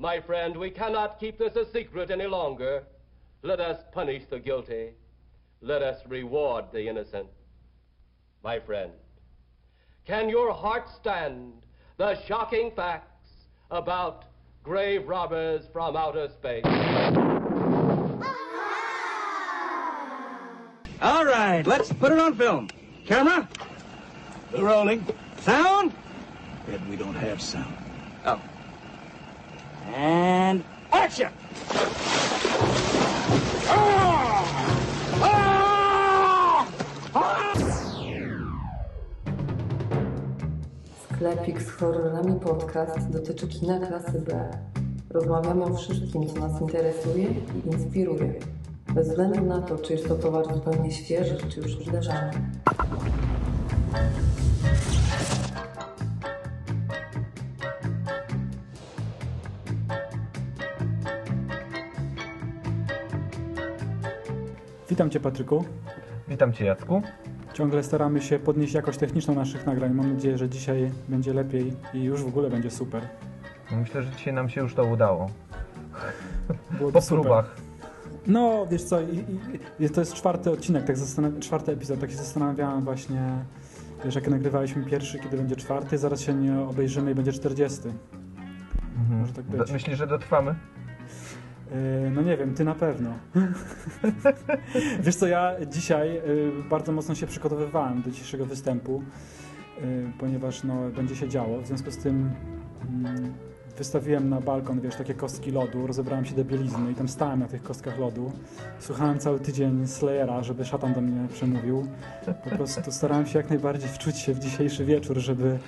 My friend, we cannot keep this a secret any longer. Let us punish the guilty. Let us reward the innocent. My friend, can your heart stand the shocking facts about grave robbers from outer space? All right, let's put it on film. Camera, We're rolling. sound, Ed, we don't have sound. oh, and action. Sklepik z horrorami podcast dotyczy kina klasy B. Rozmawiamy o wszystkim, co nas interesuje i inspiruje. Bez względu na to, czy jest to towar zupełnie świeży, czy już wydarzany. Witam Cię Patryku. Witam Cię Jacku. Ciągle staramy się podnieść jakość techniczną naszych nagrań. Mam nadzieję, że dzisiaj będzie lepiej i już w ogóle będzie super. Myślę, że dzisiaj nam się już to udało. Byłoby Po super. próbach. No, wiesz co, i, i, to jest czwarty odcinek, tak czwarty epizod, tak się zastanawiałem właśnie, wiesz, jak nagrywaliśmy pierwszy, kiedy będzie czwarty, zaraz się nie obejrzymy i będzie czterdziesty. Mhm. Może tak być. Do- Myślisz, że dotrwamy? Yy, No nie wiem, ty na pewno. Wiesz co, ja dzisiaj yy, bardzo mocno się przygotowywałem do dzisiejszego występu, yy, ponieważ no, będzie się działo. W związku z tym mm, wystawiłem na balkon, wiesz, takie kostki lodu, rozebrałem się do bielizny i tam stałem na tych kostkach lodu. Słuchałem cały tydzień Slayera, żeby szatan do mnie przemówił. Po prostu starałem się jak najbardziej wczuć się w dzisiejszy wieczór, żeby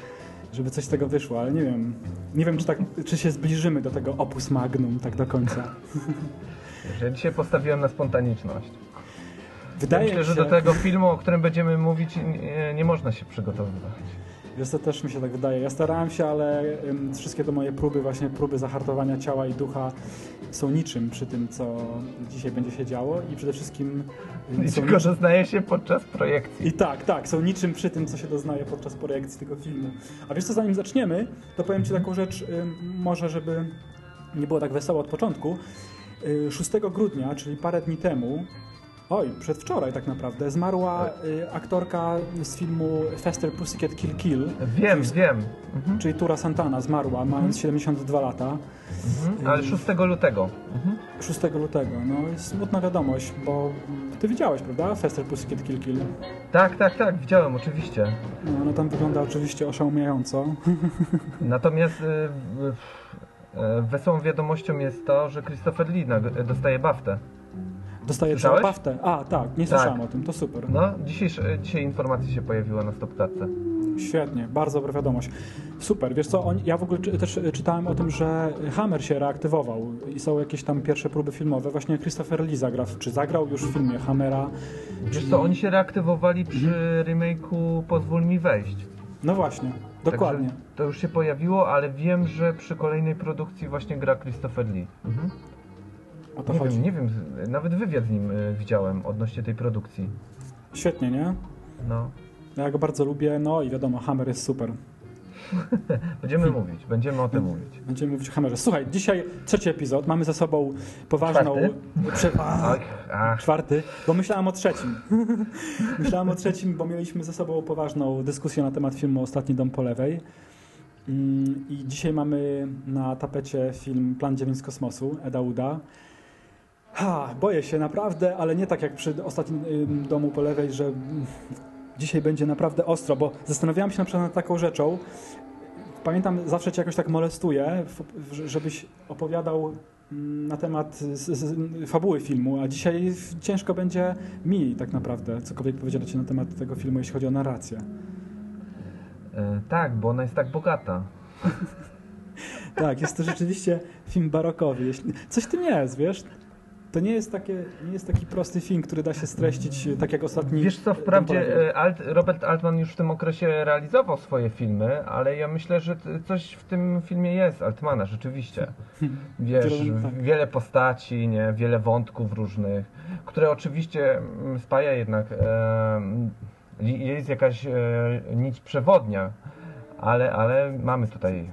żeby coś z tego wyszło, ale nie wiem, nie wiem, czy, tak, czy się zbliżymy do tego opus magnum tak do końca. Że ja dzisiaj postawiłem na spontaniczność. Wydaje Myślę, mi że się, do tego filmu, o którym będziemy mówić, nie, nie można się przygotowywać. Wiesz, to też mi się tak wydaje. Ja starałem się, ale wszystkie te moje próby, właśnie próby zahartowania ciała i ducha są niczym przy tym, co dzisiaj będzie się działo i przede wszystkim ym, I tylko doznaje się podczas projekcji. I tak, tak, są niczym przy tym, co się doznaje podczas projekcji tego filmu. A wiesz co, zanim zaczniemy, to powiem Ci taką rzecz, może żeby nie było tak wesoło od początku. Y, 6 grudnia, czyli parę dni temu, oj, przedwczoraj tak naprawdę, zmarła y, aktorka z filmu Faster Pussycat Kill Kill, Wiem, wiem. Mhm. czyli Tura Santana, zmarła mając 72 lata. Mhm. Ale 6 lutego. Mhm. 6 lutego. No jest smutna wiadomość, bo ty widziałeś, prawda? Faster Pussycat Kill Kill. Tak, tak, tak, widziałem oczywiście. No, no tam wygląda oczywiście oszałamiająco. Natomiast y, w- wesołą wiadomością jest to, że Christopher Lee dostaje baftę. Dostaje Słyszałeś? baftę. A, tak, nie Tak. słyszałem o tym, to super. No, dzisiejsze, dzisiaj informacja się pojawiła na stopklatce. Świetnie, bardzo dobra wiadomość. Super, wiesz co, oni, ja w ogóle czy, też y, czytałem o tym, że Hammer się reaktywował i są jakieś tam pierwsze próby filmowe. Właśnie Christopher Lee zagra, w- czy zagrał już w filmie Hammera. Wiesz co, oni się reaktywowali przy remake'u Pozwól mi wejść. No właśnie, dokładnie. Także to już się pojawiło, ale wiem, że przy kolejnej produkcji właśnie gra Christopher Lee. Mhm. O to Nie chodzi. wiem, nie wiem, nawet wywiad z nim y, widziałem odnośnie tej produkcji. Świetnie, nie? No. Ja go bardzo lubię, no i wiadomo, Hammer jest super. Będziemy mówić, będziemy o tym mówić. Będziemy mówić o Hammerze. Słuchaj, dzisiaj trzeci epizod, mamy za sobą poważną... Czwarty? Prze... A, Ach, ach, Czwarty, bo myślałem o trzecim. myślałem o trzecim, bo mieliśmy ze sobą poważną dyskusję na temat filmu Ostatni dom po lewej. Mm, I dzisiaj mamy na tapecie film Plan 9 z kosmosu Eda Uda. Ha, boję się naprawdę, ale nie tak jak przy Ostatnim domu po lewej, że mm, dzisiaj będzie naprawdę ostro, bo zastanawiałem się na przykład nad taką rzeczą. Pamiętam, zawsze cię jakoś tak molestuję, żebyś opowiadał mm, na temat fabuły filmu, a dzisiaj ciężko będzie mi tak naprawdę cokolwiek powiedzieć na temat tego filmu, jeśli chodzi o narrację. y, tak, bo ona jest tak bogata. Tak, jest to rzeczywiście film barokowy. Jeśli... Coś w tym jest, wiesz? To nie jest, takie, nie jest taki prosty film, który da się streścić e, tak jak ostatni. Wiesz co, wprawdzie y, Alt, Robert Altman już w tym okresie realizował swoje filmy, ale ja myślę, że coś w tym filmie jest Altmana, rzeczywiście. Wiesz, Wiele- tak. wiele postaci, nie, wiele wątków różnych, które oczywiście mm, spaja jednak, li- jest jakaś e, nić przewodnia, ale, ale mamy tutaj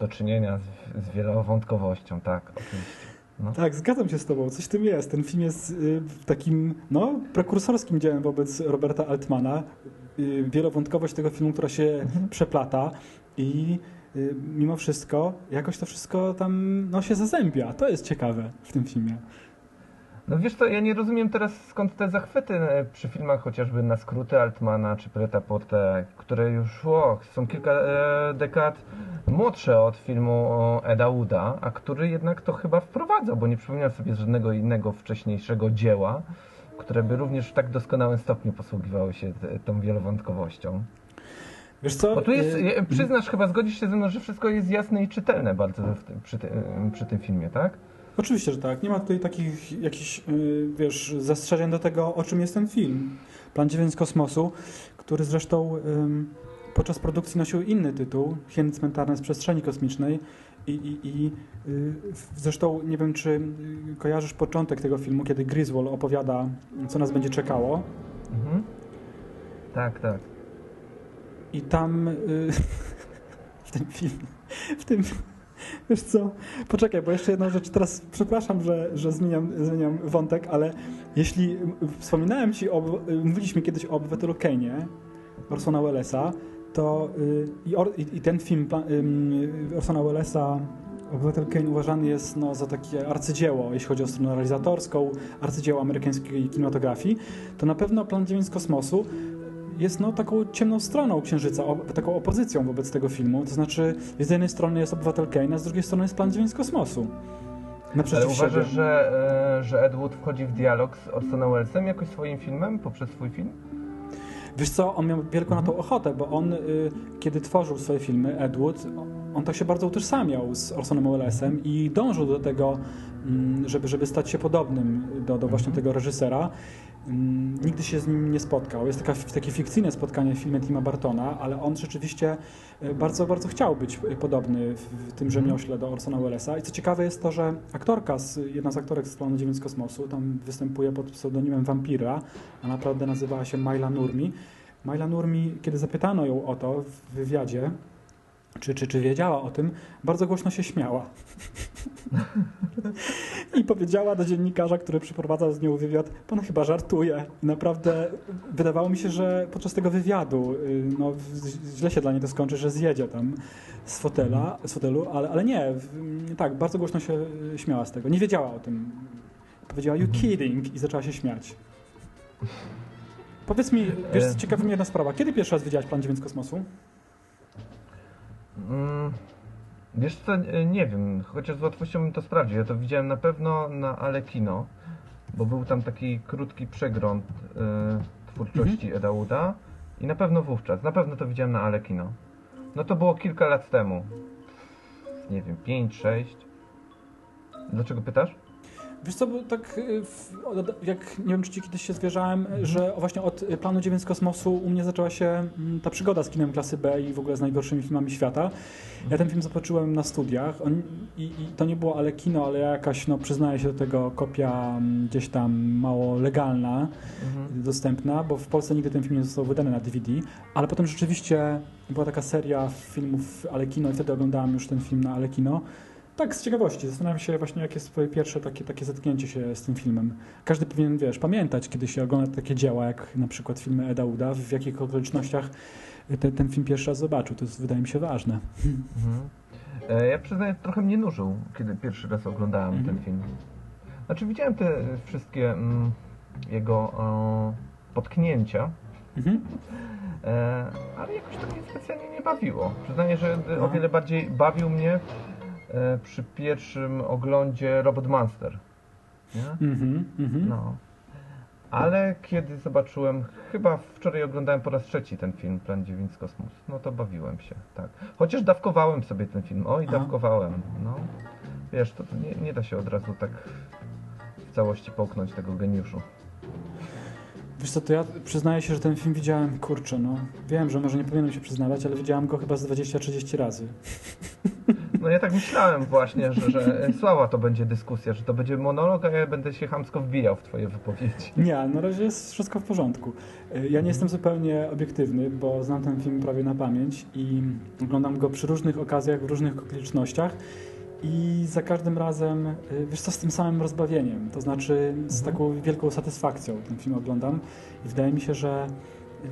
do czynienia z, z wielowątkowością, tak, oczywiście. No. Tak, zgadzam się z tobą, coś w tym jest. Ten film jest y, takim, no, prekursorskim dziełem wobec Roberta Altmana. Y, wielowątkowość tego filmu, która się przeplata i y, mimo wszystko jakoś to wszystko tam, no, się zazębia. To jest ciekawe w tym filmie. No wiesz co, ja nie rozumiem teraz skąd te zachwyty e, przy filmach chociażby na skróty Altmana czy Preta Porte, które już o, są kilka e, dekad młodsze od filmu o Eda Wooda, a który jednak to chyba wprowadza, bo nie przypominam sobie żadnego innego wcześniejszego dzieła, które by również w tak doskonałym stopniu posługiwało się t- tą wielowątkowością. Wiesz co? Bo tu jest, y, e, przyznasz, chyba zgodzisz się ze mną, że wszystko jest jasne i czytelne bardzo w tym, przy, tym, przy tym filmie, tak? Oczywiście, że tak. Nie ma tutaj takich jakichś, y, wiesz, zastrzeżeń do tego, o czym jest ten film. Plan 9 z kosmosu, który zresztą ym, podczas produkcji nosił inny tytuł, Hieny cmentarne z przestrzeni kosmicznej. I, i, i y, zresztą nie wiem, czy y, kojarzysz początek tego filmu, kiedy Griswold opowiada, co nas będzie czekało. Mhm. Tak, tak. I tam y, w tym filmie, w tym, wiesz co, poczekaj, bo jeszcze jedną rzecz, teraz przepraszam, że, że zmieniam, zmieniam wątek, ale jeśli wspominałem ci, o, mówiliśmy kiedyś o obywatelu Kenie, Orsona Wellesa, to y, i, or, i, i ten film pa- Orsona Wellesa Obywatel Kane uważany jest no, za takie arcydzieło, jeśli chodzi o stronę realizatorską, arcydzieło amerykańskiej kinematografii, to na pewno Plan 9 z kosmosu jest no, taką ciemną stroną Księżyca, o, taką opozycją wobec tego filmu. To znaczy, z jednej strony jest Obywatel Kane, a z drugiej strony jest Plan 9 z kosmosu. Ale Naprzeciw siebie. uważasz, że, e, że Ed Wood wchodzi w dialog z Orsonem Wellesem jakoś swoim filmem, poprzez swój film? Wiesz co, on miał wielką na to ochotę, bo on, y, kiedy tworzył swoje filmy, Ed Wood, on tak się bardzo utożsamiał z Orsonem Wellesem i dążył do tego, mm, żeby, żeby stać się podobnym do, do właśnie tego reżysera. Mm, Nigdy się z nim nie spotkał. Jest taka, takie fikcyjne spotkanie w filmie Tima Bartona, ale on rzeczywiście y, bardzo, bardzo chciał być y, podobny w, tym rzemiośle do Orsona Wellesa. I co ciekawe jest to, że aktorka, jedna z aktorek z Planu 9 z kosmosu, tam występuje pod pseudonimem Vampira, a naprawdę nazywała się Maila Nurmi. Maila Nurmi, kiedy zapytano ją o to w wywiadzie, czy, czy, czy wiedziała o tym, bardzo głośno się śmiała. I powiedziała do dziennikarza, który przeprowadzał z nią wywiad, pan chyba żartuje. Naprawdę wydawało mi się, że podczas tego wywiadu y, no, źle się dla niej to skończy, że zjedzie tam z fotela, z fotelu, ale, ale nie, w- tak, bardzo głośno się y, śmiała z tego. Nie wiedziała o tym. Powiedziała, you kidding i zaczęła się śmiać. Powiedz mi, wiesz, E. ciekawa mnie jedna sprawa. Kiedy pierwszy raz widziałeś Plan 9 z kosmosu? Mm, wiesz co, nie wiem, chociaż z łatwością bym to sprawdził. Ja to widziałem na pewno na Alekino, bo był tam taki krótki przegląd e, twórczości Eda Wooda i na pewno wówczas, na pewno to widziałem na Alekino. No to było kilka lat temu. Nie wiem, 5, 6. Dlaczego pytasz? Wiesz co, bo tak y, jak nie wiem, czy ci kiedyś się zwierzałem, że właśnie od y, planu 9 z kosmosu u mnie zaczęła się mm, ta przygoda z kinem klasy B i w ogóle z najgorszymi filmami świata. Ja ten film zobaczyłem na studiach On, i, i to nie było ale kino, ale jakaś, no przyznaję się do tego, kopia mm, gdzieś tam mało legalna, dostępna, bo w Polsce nigdy ten film nie został wydany na DVD, ale potem rzeczywiście była taka seria filmów Alekino i wtedy oglądałem już ten film na Alekino. Tak, z ciekawości. Zastanawiam się właśnie, jakie jest twoje pierwsze takie, takie zetknięcie się z tym filmem. Każdy powinien, wiesz, pamiętać, kiedy się ogląda takie dzieła, jak na przykład filmy Eda Uda, w jakich okolicznościach ten, ten film pierwszy raz zobaczył. To jest, wydaje mi się, ważne. Mhm. E, Ja przyznaję, trochę mnie nużył, kiedy pierwszy raz oglądałem Mhm. ten film. Znaczy widziałem te wszystkie mm, jego e, potknięcia, Mhm. e, ale jakoś to mnie specjalnie nie bawiło. Przyznaję, że e, o No. wiele bardziej bawił mnie przy pierwszym oglądzie Robot Monster. Nie? Mhm. Mhm. No. Ale kiedy zobaczyłem, chyba wczoraj oglądałem po raz trzeci ten film, Plan 9 z Kosmos, no to bawiłem się, tak. Chociaż dawkowałem sobie ten film, oj, Aha. dawkowałem, no. Wiesz, to, to nie, nie da się od razu tak w całości połknąć tego geniuszu. Wiesz co, to ja przyznaję się, że ten film widziałem, kurczę, no. Wiem, że może nie powinienem się przyznawać, ale widziałem go chyba z 20-30 razy. No ja tak myślałem właśnie, że, że słaba to będzie dyskusja, że to będzie monolog, a ja będę się chamsko wbijał w twoje wypowiedzi. Nie, na razie jest wszystko w porządku. Y, Ja nie jestem zupełnie obiektywny, bo znam ten film prawie na pamięć i oglądam go przy różnych okazjach, w różnych okolicznościach i za każdym razem, y, wiesz co, z tym samym rozbawieniem, to znaczy z taką wielką satysfakcją ten film oglądam i wydaje mi się, że y,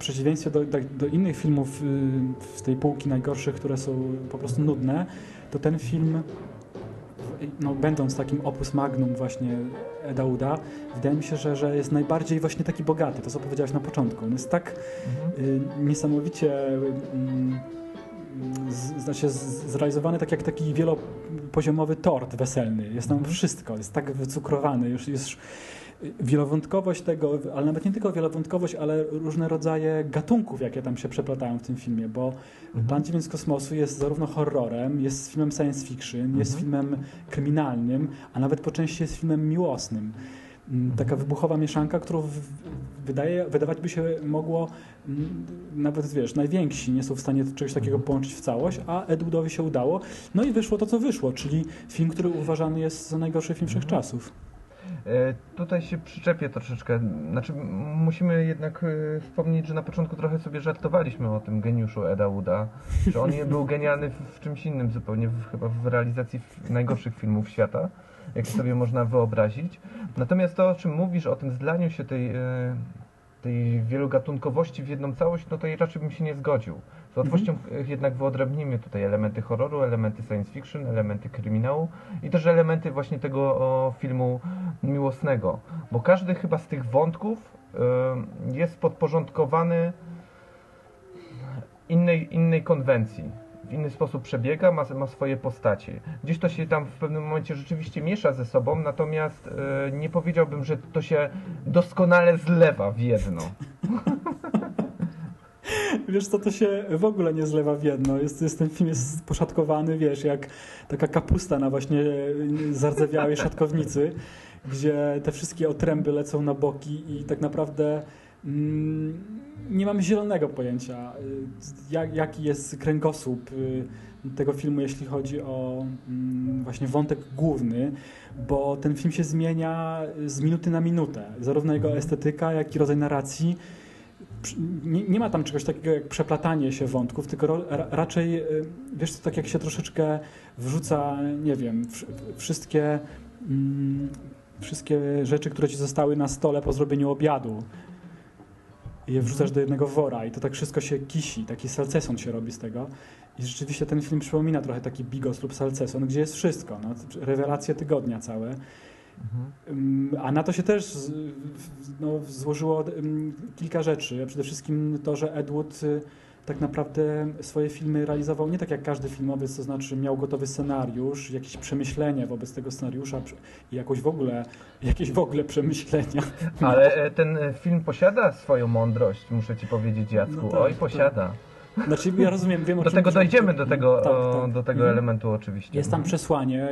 przeciwieństwie do, do, do innych filmów y, z tej półki najgorszych, które są po prostu nudne, to ten film no, będąc takim opus magnum właśnie Eda Uda, wydaje mi się, że, że jest najbardziej właśnie taki bogaty, to co powiedziałeś na początku. On jest tak y, niesamowicie mm, z, znaczy zrealizowany tak jak taki wielopoziomowy tort weselny. Jest tam wszystko, jest tak wycukrowany, już jest wielowątkowość tego, ale nawet nie tylko wielowątkowość, ale różne rodzaje gatunków, jakie tam się przeplatają w tym filmie, bo Plan Dziewięć z kosmosu jest zarówno horrorem, jest filmem science fiction, jest filmem kryminalnym, a nawet po części jest filmem miłosnym. Mm, Taka wybuchowa mieszanka, którą wydaje, wydawać by się mogło, mm, nawet wiesz, najwięksi nie są w stanie czegoś takiego połączyć w całość, a Edwardowi się udało. No i wyszło to, co wyszło, czyli film, który uważany jest za najgorszy film wszechczasów. E, Tutaj się przyczepię troszeczkę. Znaczy, musimy jednak e, wspomnieć, że na początku trochę sobie żartowaliśmy o tym geniuszu Eda Wooda. Że on nie był genialny w, czymś innym zupełnie, w, chyba w realizacji najgorszych filmów świata, jak sobie można wyobrazić. Natomiast to, o czym mówisz, o tym zlaniu się tej, e, tej wielogatunkowości w jedną całość, no to raczej bym się nie zgodził. Z łatwością e, jednak wyodrębnimy tutaj elementy horroru, elementy science fiction, elementy kryminału i też elementy właśnie tego o, filmu miłosnego, bo każdy chyba z tych wątków y, jest podporządkowany innej, innej konwencji. W inny sposób przebiega, ma, ma swoje postacie. Gdzieś to się tam w pewnym momencie rzeczywiście miesza ze sobą, natomiast y, nie powiedziałbym, że to się doskonale zlewa w jedno. Wiesz co, to się w ogóle nie zlewa w jedno. Jest, jest, ten film jest poszatkowany, wiesz, jak taka kapusta na właśnie zardzewiałej szatkownicy, gdzie te wszystkie otręby lecą na boki i tak naprawdę mm, nie mamy zielonego pojęcia, y, jak, jaki jest kręgosłup y, tego filmu, jeśli chodzi o mm, właśnie wątek główny, bo ten film się zmienia z minuty na minutę. Zarówno jego estetyka, jak i rodzaj narracji nie, nie ma tam czegoś takiego jak przeplatanie się wątków, tylko ro, ra, raczej, y, wiesz, to tak jak się troszeczkę wrzuca, nie wiem, wsz- wszystkie, mm, wszystkie rzeczy, które ci zostały na stole po zrobieniu obiadu, je wrzucasz do jednego wora i to tak wszystko się kisi, taki salceson się robi z tego. I rzeczywiście ten film przypomina trochę taki bigos lub salceson, gdzie jest wszystko, no, rewelacje tygodnia całe. Ym, A na to się też no, złożyło kilka rzeczy. Przede wszystkim to, że Edward y, tak naprawdę swoje filmy realizował nie tak jak każdy filmowiec, to znaczy miał gotowy scenariusz, jakieś przemyślenia wobec tego scenariusza i jakoś w ogóle, jakieś w ogóle przemyślenia. Ale e, ten e, film posiada swoją mądrość, muszę ci powiedzieć, Jacku. No tak, Oj, tak. Znaczy ja rozumiem, wiem o Do czym tego dojdziemy, do tego, Tak, tak. do tego Mhm. elementu oczywiście. Jest tam przesłanie,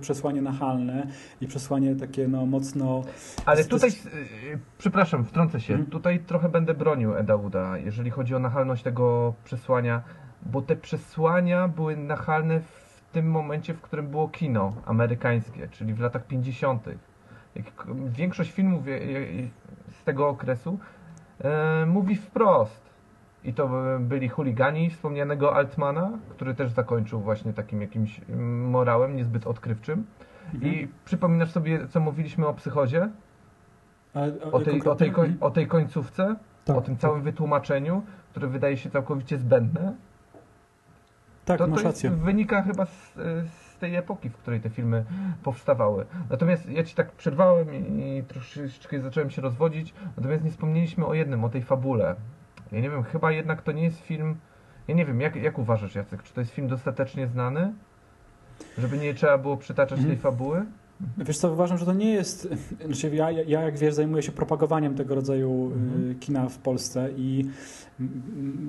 przesłanie nachalne i przesłanie takie no mocno... Ale tutaj, y, przepraszam, wtrącę się, Mhm. tutaj trochę będę bronił Eda Wooda, jeżeli chodzi o nachalność tego przesłania, bo te przesłania były nachalne w tym momencie, w którym było kino amerykańskie, czyli w latach 50. Jak k- większość filmów z tego okresu e, mówi wprost. I to byli chuligani wspomnianego Altmana, który też zakończył właśnie takim jakimś mm, morałem niezbyt odkrywczym. Mhm. I przypominasz sobie, co mówiliśmy o psychozie? A, a, O tej, o tej, koń, o tej końcówce? Tak, o tym tak. całym wytłumaczeniu, które wydaje się całkowicie zbędne? Tak, to, masz to rację. wynika chyba z, z tej epoki, w której te filmy powstawały. Natomiast ja ci tak przerwałem i, i troszeczkę zacząłem się rozwodzić, natomiast nie wspomnieliśmy o jednym, o tej fabule. Ja nie wiem, chyba jednak to nie jest film... Ja nie wiem, jak, jak uważasz Jacek, czy to jest film dostatecznie znany? Żeby nie trzeba było przytaczać Mhm. tej fabuły? Wiesz co, uważam, że to nie jest... Znaczy ja, ja jak wiesz, zajmuję się propagowaniem tego rodzaju Mhm. y, kina w Polsce i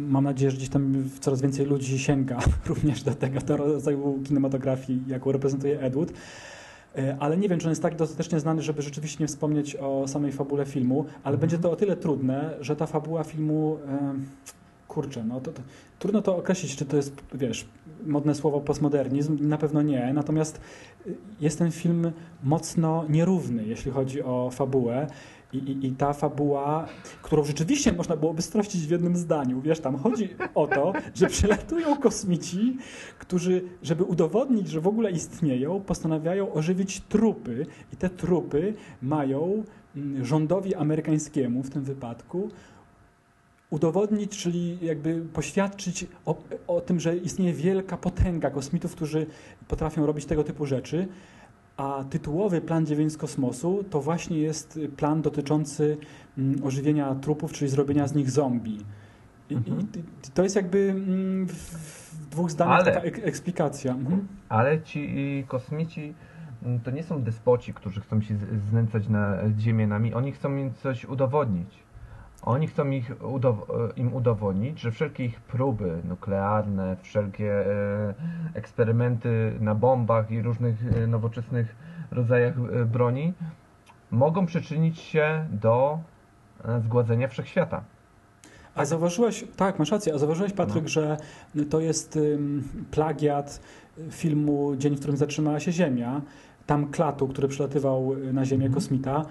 mam nadzieję, że gdzieś tam coraz więcej ludzi sięga również do tego do rodzaju kinematografii, jaką reprezentuje Edward. Y, Ale nie wiem, czy on jest tak dostatecznie znany, żeby rzeczywiście nie wspomnieć o samej fabule filmu, ale Mhm. będzie to o tyle trudne, że ta fabuła filmu Kurczę, no to, to trudno to określić, czy to jest, wiesz, modne słowo postmodernizm, na pewno nie. Natomiast y, jest ten film mocno nierówny, jeśli chodzi o fabułę. I, i, I ta fabuła, którą rzeczywiście można byłoby streścić w jednym zdaniu, wiesz, tam chodzi o to, że przylatują kosmici, którzy, żeby udowodnić, że w ogóle istnieją, postanawiają ożywić trupy i te trupy mają mm, rządowi amerykańskiemu w tym wypadku udowodnić, czyli jakby poświadczyć o, o tym, że istnieje wielka potęga kosmitów, którzy potrafią robić tego typu rzeczy. A tytułowy plan 9 z kosmosu to właśnie jest plan dotyczący mm, ożywienia trupów, czyli zrobienia z nich zombie. I, Mhm. i, to jest jakby mm, w, dwóch zdaniach Ale- taka ek eksplikacja. Mhm. Ale ci kosmici mm, to nie są despoci, którzy chcą się znęcać nad ziemianami. Oni chcą im coś udowodnić. Oni chcą ich im udowodnić, że wszelkie ich próby nuklearne, wszelkie e, eksperymenty na bombach i różnych e, nowoczesnych rodzajach e, broni mogą przyczynić się do zgładzenia wszechświata. A zauważyłeś, tak, masz rację, a zauważyłeś, Patryk, No. że to jest plagiat filmu Dzień, w którym zatrzymała się Ziemia. Tam Klatu, który przylatywał na Ziemię, Mhm. kosmita,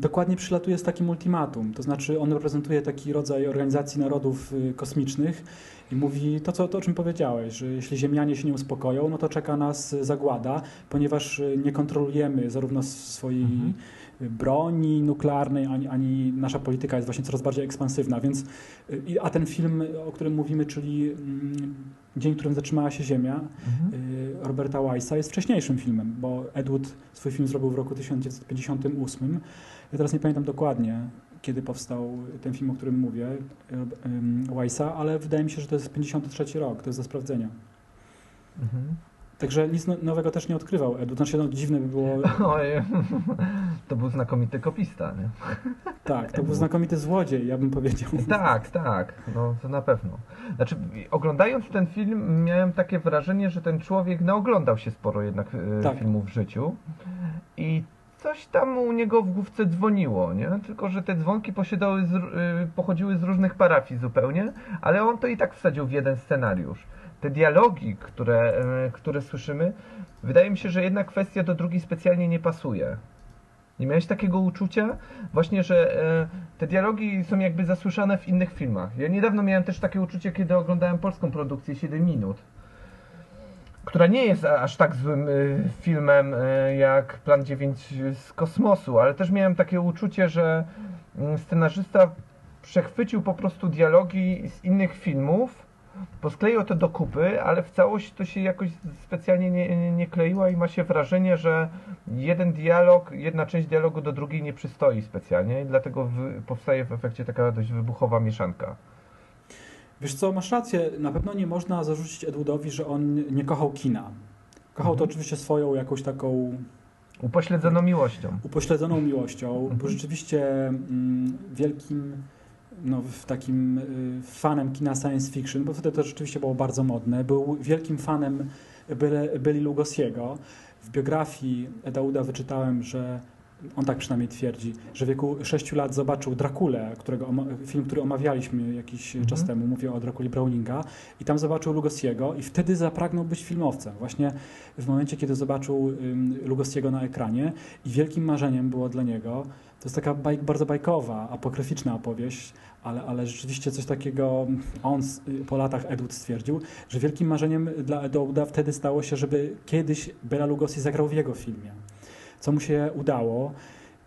dokładnie przylatuje z takim ultimatum. To znaczy, on reprezentuje taki rodzaj organizacji narodów y, kosmicznych i mówi to, co, to, o czym powiedziałeś, że jeśli Ziemianie się nie uspokoją, no to czeka nas zagłada, ponieważ y, nie kontrolujemy zarówno swojej Mhm. Broni nuklearnej, ani, ani nasza polityka jest właśnie coraz bardziej ekspansywna, więc y, a ten film, o którym mówimy, czyli mm, Dzień, w którym zatrzymała się Ziemia, y, Roberta Weissa jest wcześniejszym filmem, bo Edward swój film zrobił w roku 1958. Ja teraz nie pamiętam dokładnie, kiedy powstał ten film, o którym mówię, y, ym, Weissa, ale wydaje mi się, że to jest 53 rok, to jest do sprawdzenia. Mhm. Także nic no- nowego też nie odkrywał Edward. Znaczy, no, dziwne by było. Oj, to był znakomity kopista, nie? Tak, to był znakomity złodziej, ja bym powiedział. Tak, tak, no to na pewno. Znaczy, oglądając ten film, miałem takie wrażenie, że ten człowiek naoglądał się sporo jednak e, Tak. filmów w życiu i coś tam u niego w główce dzwoniło, nie? Tylko, że te dzwonki z, e, pochodziły z różnych parafii zupełnie, ale on to i tak wsadził w jeden scenariusz. Te dialogi, które, e, które słyszymy, wydaje mi się, że jedna kwestia do drugiej specjalnie nie pasuje. Nie miałeś takiego uczucia? Właśnie, że e, te dialogi są jakby zasłyszane w innych filmach. Ja niedawno miałem też takie uczucie, kiedy oglądałem polską produkcję 7 minut, która nie jest aż tak złym e, filmem jak Plan 9 z kosmosu, ale też miałem takie uczucie, że mm, scenarzysta przechwycił po prostu dialogi z innych filmów, poskleił to do kupy, ale w całość to się jakoś specjalnie nie, nie, nie kleiło i ma się wrażenie, że jeden dialog, jedna część dialogu do drugiej nie przystoi specjalnie i dlatego wy, powstaje w efekcie taka dość wybuchowa mieszanka. Wiesz co, masz rację, na pewno nie można zarzucić Edwardowi, że on nie kochał kina. Kochał to Mhm. oczywiście swoją jakąś taką Upośledzono miłością. upośledzoną miłością, Mhm. był rzeczywiście mm, wielkim no, w takim y, fanem kina science fiction, bo wtedy to rzeczywiście było bardzo modne. Był wielkim fanem Billy Lugosiego. W biografii Edauda wyczytałem, że on tak przynajmniej twierdzi, że w wieku 6 lat zobaczył Drakulę, którego film, który omawialiśmy jakiś Mhm. czas temu, mówię o Drakuli Browninga, i tam zobaczył Lugosiego i wtedy zapragnął być filmowcem. Właśnie w momencie, kiedy zobaczył ym, Lugosiego na ekranie i wielkim marzeniem było dla niego, to jest taka baj, bardzo bajkowa, apokryficzna opowieść, ale, ale rzeczywiście coś takiego, on s- po latach Edward stwierdził, że wielkim marzeniem dla Edwarda wtedy stało się, żeby kiedyś Bela Lugosi zagrał w jego filmie. Co mu się udało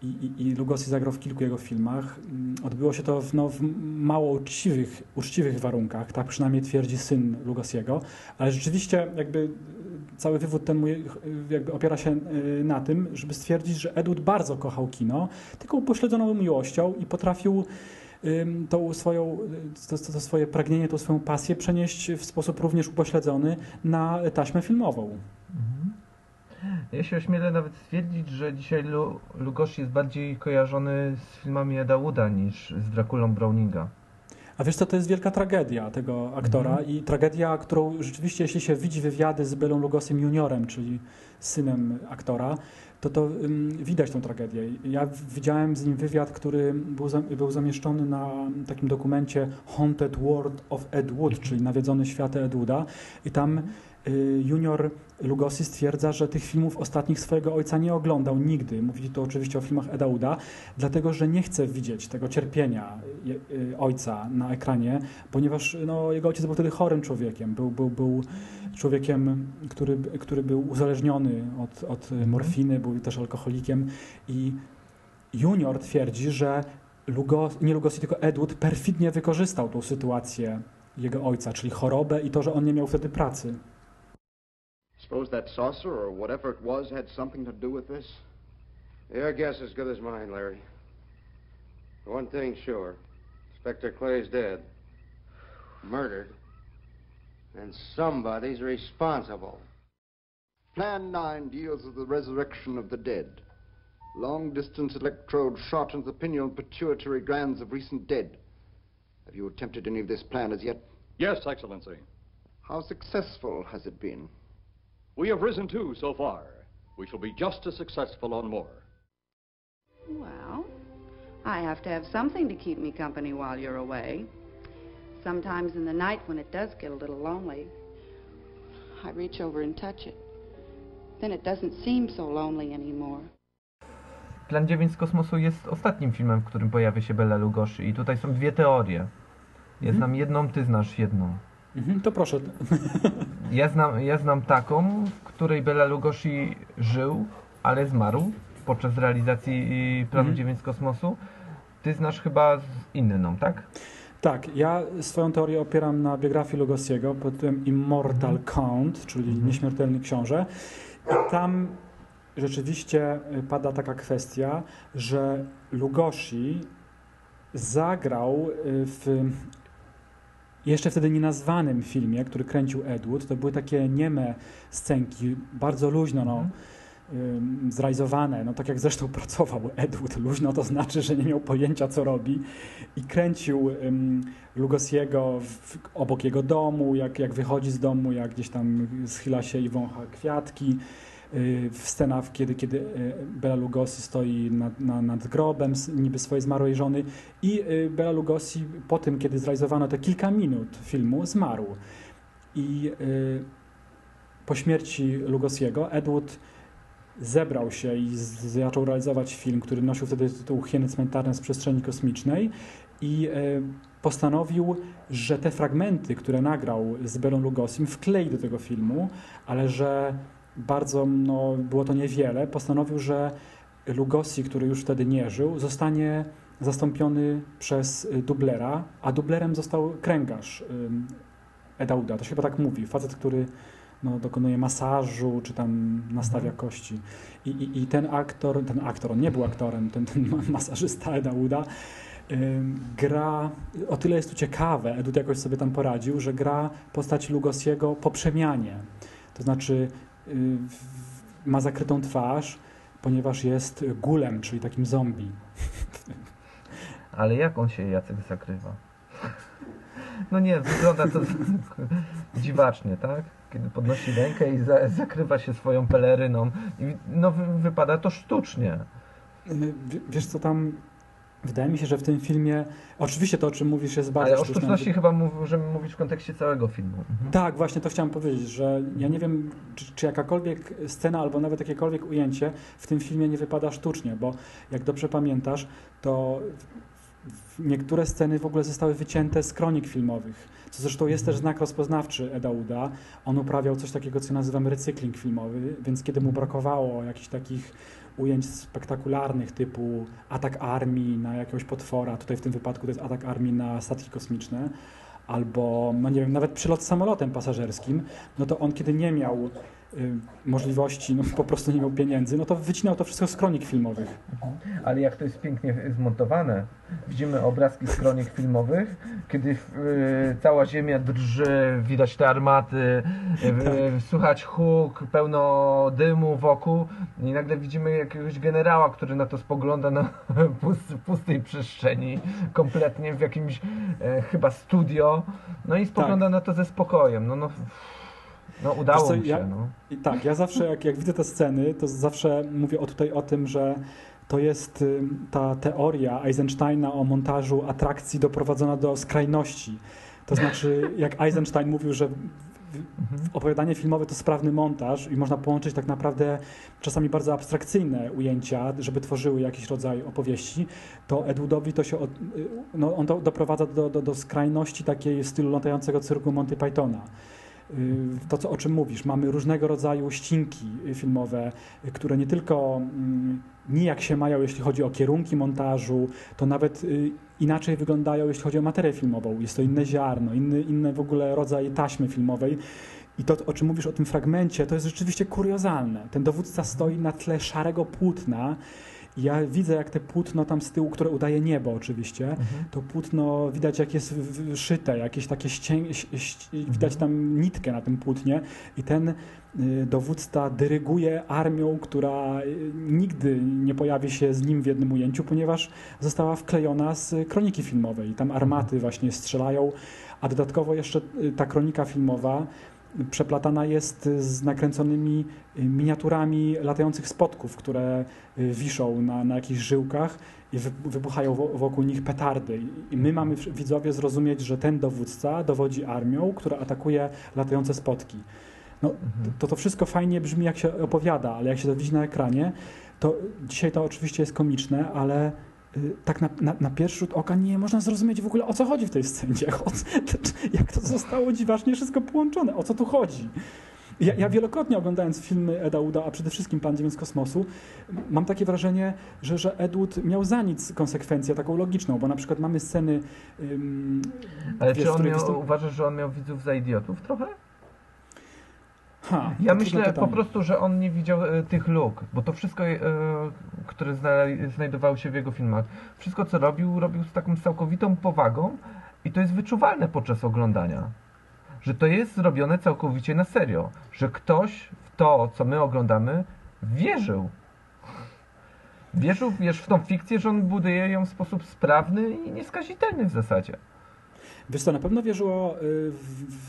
i, i, Lugosi zagrał w kilku jego filmach. Mm, Odbyło się to w, no, w mało uczciwych, uczciwych warunkach, tak przynajmniej twierdzi syn Lugosiego, ale rzeczywiście jakby y, cały wywód ten mój jakby opiera się y, na tym, żeby stwierdzić, że Edward bardzo kochał kino, tylko upośledzoną miłością i potrafił swoją, y, to, to, swoje pragnienie, tą swoją pasję przenieść w sposób również upośledzony na taśmę filmową. Ja się ośmielę nawet stwierdzić, że dzisiaj Lu, Lugosz jest bardziej kojarzony z filmami Eda Wooda niż z Drakulą Browninga. A wiesz co, to jest wielka tragedia tego aktora Mhm. i tragedia, którą rzeczywiście, jeśli się widzi wywiady z Belą Lugosem juniorem, czyli synem aktora, to to ym, widać tą tragedię. Ja widziałem z nim wywiad, który był, za, był zamieszczony na takim dokumencie Haunted World of Ed Wood, czyli Nawiedzony Świat Ed Wooda i tam junior Lugosi stwierdza, że tych filmów ostatnich swojego ojca nie oglądał nigdy. Mówi to oczywiście o filmach Eda Wooda, dlatego że nie chce widzieć tego cierpienia je- y, ojca na ekranie, ponieważ no, jego ojciec był wtedy chorym człowiekiem. Był, był, był człowiekiem, który, który był uzależniony od, od y, morfiny, był też alkoholikiem i junior twierdzi, że Lugos, nie Lugosi, tylko Edward perfidnie wykorzystał tą sytuację jego ojca, czyli chorobę i to, że on nie miał wtedy pracy. Suppose that saucer or whatever it was had something to do with this? Your guess is as good as mine, Larry. One thing's sure. Inspector Clay's dead. Murdered. And somebody's responsible. Plan 9 deals with the resurrection of the dead. Long distance electrode shot into the pineal and pituitary glands of recent dead. Have you attempted any of this plan as yet? Yes, Excellency. How successful has it been? We have risen two so far. We shall be just as successful on more. Well, I have to have something to keep me company while you're away. Sometimes in the night when it does get a little lonely, I reach over and touch it. Then it doesn't seem so lonely anymore. Plan 9 z kosmosu jest ostatnim filmem, w którym pojawia się Bela Lugosi i tutaj są dwie teorie. Ja znam mhm. jedną, ty znasz jedną. Mhm, to proszę. Ja znam, ja znam taką, w której Bela Lugosi żył, ale zmarł podczas realizacji y, planu Mhm. 9 z kosmosu. Ty znasz chyba z inną, tak? Tak, ja swoją teorię opieram na biografii Lugosiego pod tytułem Immortal Count, czyli Nieśmiertelny Książę. I tam rzeczywiście y, pada taka kwestia, że Lugosi zagrał y, w jeszcze wtedy nienazwanym filmie, który kręcił Edward. To były takie nieme scenki, bardzo luźno, no, ym, zrealizowane, no tak jak zresztą pracował Edward. Luźno to znaczy, że nie miał pojęcia, co robi i kręcił ym, Lugosiego w, obok jego domu, jak, jak wychodzi z domu, jak gdzieś tam schyla się i wącha kwiatki. Y, W scenach, kiedy, kiedy y, Bela Lugosi stoi nad, na, nad grobem niby swojej zmarłej żony i y, Bela Lugosi po tym, kiedy zrealizowano te kilka minut filmu, zmarł. I po śmierci Lugosiego Edward zebrał się i zaczął realizować film, który nosił wtedy tytuł Hieny cmentarne z przestrzeni kosmicznej i postanowił, że te fragmenty, które nagrał z Belą Lugosim wklei do tego filmu, ale że bardzo, no, było to niewiele, postanowił, że Lugosi, który już wtedy nie żył, zostanie zastąpiony przez y, dublera, a dublerem został kręgarz Edauda. To się chyba tak mówi. Facet, który no, dokonuje masażu, czy tam nastawia kości. I, i, I ten aktor, ten aktor, on nie był aktorem, ten, ten ma- masażysta Edauda, gra, o tyle jest tu ciekawe, Edud jakoś sobie tam poradził, że gra postać Lugosiego po przemianie. To znaczy ma zakrytą twarz, ponieważ jest gulem, czyli takim zombie. Ale jak on się Jacek zakrywa? No nie, wygląda to dziwacznie, tak? Kiedy podnosi rękę i za, zakrywa się swoją peleryną. I no wy, wypada to sztucznie. Y, Wiesz co tam, wydaje mi się, że w tym filmie, oczywiście to o czym mówisz jest bardzo Ale o sztuczne. sztuczności chyba możemy mówić w kontekście całego filmu. Mhm. Tak, właśnie to chciałem powiedzieć, że ja nie wiem, czy, czy jakakolwiek scena albo nawet jakiekolwiek ujęcie w tym filmie nie wypada sztucznie, bo jak dobrze pamiętasz, to niektóre sceny w ogóle zostały wycięte z kronik filmowych, co zresztą jest też znak rozpoznawczy Eda Uda. On uprawiał coś takiego, co nazywamy recykling filmowy, więc kiedy mu brakowało jakichś takich ujęć spektakularnych typu atak armii na jakiegoś potwora, tutaj w tym wypadku to jest atak armii na statki kosmiczne, albo, no nie wiem, nawet przylot samolotem pasażerskim, no to on kiedy nie miał możliwości, no po prostu nie miał pieniędzy, no to wycinał to wszystko z kronik filmowych. Ale jak to jest pięknie zmontowane. Widzimy obrazki z kronik filmowych, kiedy y, cała ziemia drży, widać te armaty, y, y, słychać huk, pełno dymu wokół i nagle widzimy jakiegoś generała, który na to spogląda na pust, pustej przestrzeni, kompletnie w jakimś e, chyba studio, no i spogląda na to ze spokojem. No, no, no udało co, mu się. ja- no. Tak, ja zawsze jak, jak widzę te sceny, to zawsze mówię o tutaj o tym, że to jest y, ta teoria Eisensteina o montażu atrakcji doprowadzona do skrajności. To znaczy, jak Eisenstein mówił, że w- opowiadanie filmowe to sprawny montaż i można połączyć tak naprawdę czasami bardzo abstrakcyjne ujęcia, żeby tworzyły jakiś rodzaj opowieści, to Edwardowi to się, od, y, no, on to doprowadza do, do, do skrajności takiej w stylu latającego cyrku Monty Pythona. Y, To, co, o czym mówisz, mamy różnego rodzaju ścinki filmowe, które nie tylko mm, nijak się mają, jeśli chodzi o kierunki montażu, to nawet y, inaczej wyglądają, jeśli chodzi o materię filmową. Jest to inne ziarno, inny, inny w ogóle rodzaj taśmy filmowej. I to, o czym mówisz o tym fragmencie, to jest rzeczywiście kuriozalne. Ten dowódca stoi na tle szarego płótna. Ja widzę, jak te płótno tam z tyłu, które udaje niebo oczywiście, to płótno widać, jak jest szyte, jakieś takie ścię, ś- widać tam nitkę na tym płótnie i ten y, dowódca dyryguje armią, która y, nigdy nie pojawi się z nim w jednym ujęciu, ponieważ została wklejona z kroniki filmowej. Tam armaty właśnie strzelają, a dodatkowo jeszcze y, ta kronika filmowa przeplatana jest z nakręconymi y, miniaturami latających spotków, które y, wiszą na, na jakichś żyłkach i wy- wybuchają wo- wokół nich petardy. I- my mamy widzowie zrozumieć, że ten dowódca dowodzi armią, która atakuje latające spotki. No, to to wszystko fajnie brzmi, jak się opowiada, ale jak się to widzi na ekranie, to dzisiaj to oczywiście jest komiczne, ale tak na, na, na pierwszy rzut oka nie można zrozumieć w ogóle o co chodzi w tej scenie. O, jak to zostało dziwacznie wszystko połączone, o co tu chodzi. Ja, ja wielokrotnie oglądając filmy Eda Uda, a przede wszystkim Pan Dziewięć z kosmosu, mam takie wrażenie, że, że Edward miał za nic konsekwencję taką logiczną, bo na przykład mamy sceny... ym, Ale wiesz, czy on miał, występ- uważasz, że on miał widzów za idiotów trochę? Ha, Ja myślę pytanie. po prostu, że on nie widział e, tych luk, bo to wszystko, e, które zna, znajdowało się w jego filmach, wszystko co robił, robił z taką całkowitą powagą i to jest wyczuwalne podczas oglądania. Że to jest zrobione całkowicie na serio. Że ktoś w to, co my oglądamy, wierzył. Wierzył wiesz, w tą fikcję, że on buduje ją w sposób sprawny i nieskazitelny w zasadzie. Wiesz co, na pewno wierzyło, y,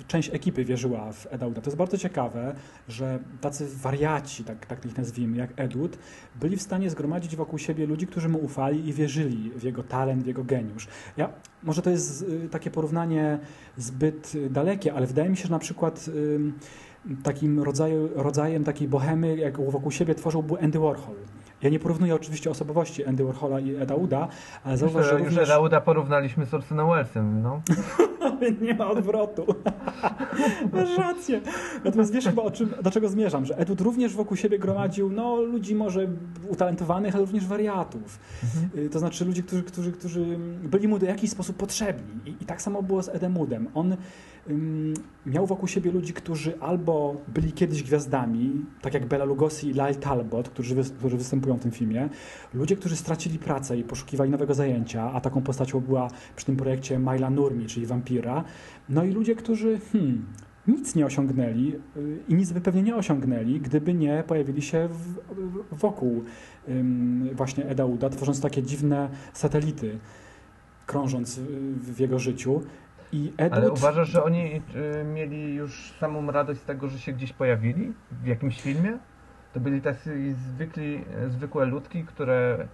część ekipy wierzyła w Edauda. To jest bardzo ciekawe, że tacy wariaci, tak, tak ich nazwijmy, jak Edward, byli w stanie zgromadzić wokół siebie ludzi, którzy mu ufali i wierzyli w jego talent, w jego geniusz. Ja, może to jest y, takie porównanie zbyt dalekie, ale wydaje mi się, że na przykład takim rodzaju, rodzajem takiej bohemy, jak wokół siebie tworzył był Andy Warhol. Ja nie porównuję oczywiście osobowości Andy Warhola i Eda Uda, ale zauważ, że że również... Rauda porównaliśmy z Orsonem Wellesem, no. Nie ma odwrotu. Masz rację. Natomiast wiesz chyba, o czym, do czego zmierzam, że Edward również wokół siebie gromadził no, ludzi może utalentowanych, ale również wariatów. Y, To znaczy ludzi, którzy, którzy, którzy byli mu w jakiś sposób potrzebni. I, i tak samo było z Edem Woodem. On ym, miał wokół siebie ludzi, którzy albo byli kiedyś gwiazdami, tak jak Bela Lugosi i Lyle Talbot, którzy, którzy występują w tym filmie. Ludzie, którzy stracili pracę i poszukiwali nowego zajęcia, a taką postacią była przy tym projekcie Myla Nurmi, czyli No i ludzie, którzy hmm, nic nie osiągnęli y, i nic by pewnie nie osiągnęli, gdyby nie pojawili się w, wokół właśnie Eda Uda, tworząc takie dziwne satelity, krążąc w, jego życiu. I Edward, Ale uważasz, że oni y, mieli już samą radość z tego, że się gdzieś pojawili w jakimś filmie? To byli tacy zwykli, zwykłe ludki, które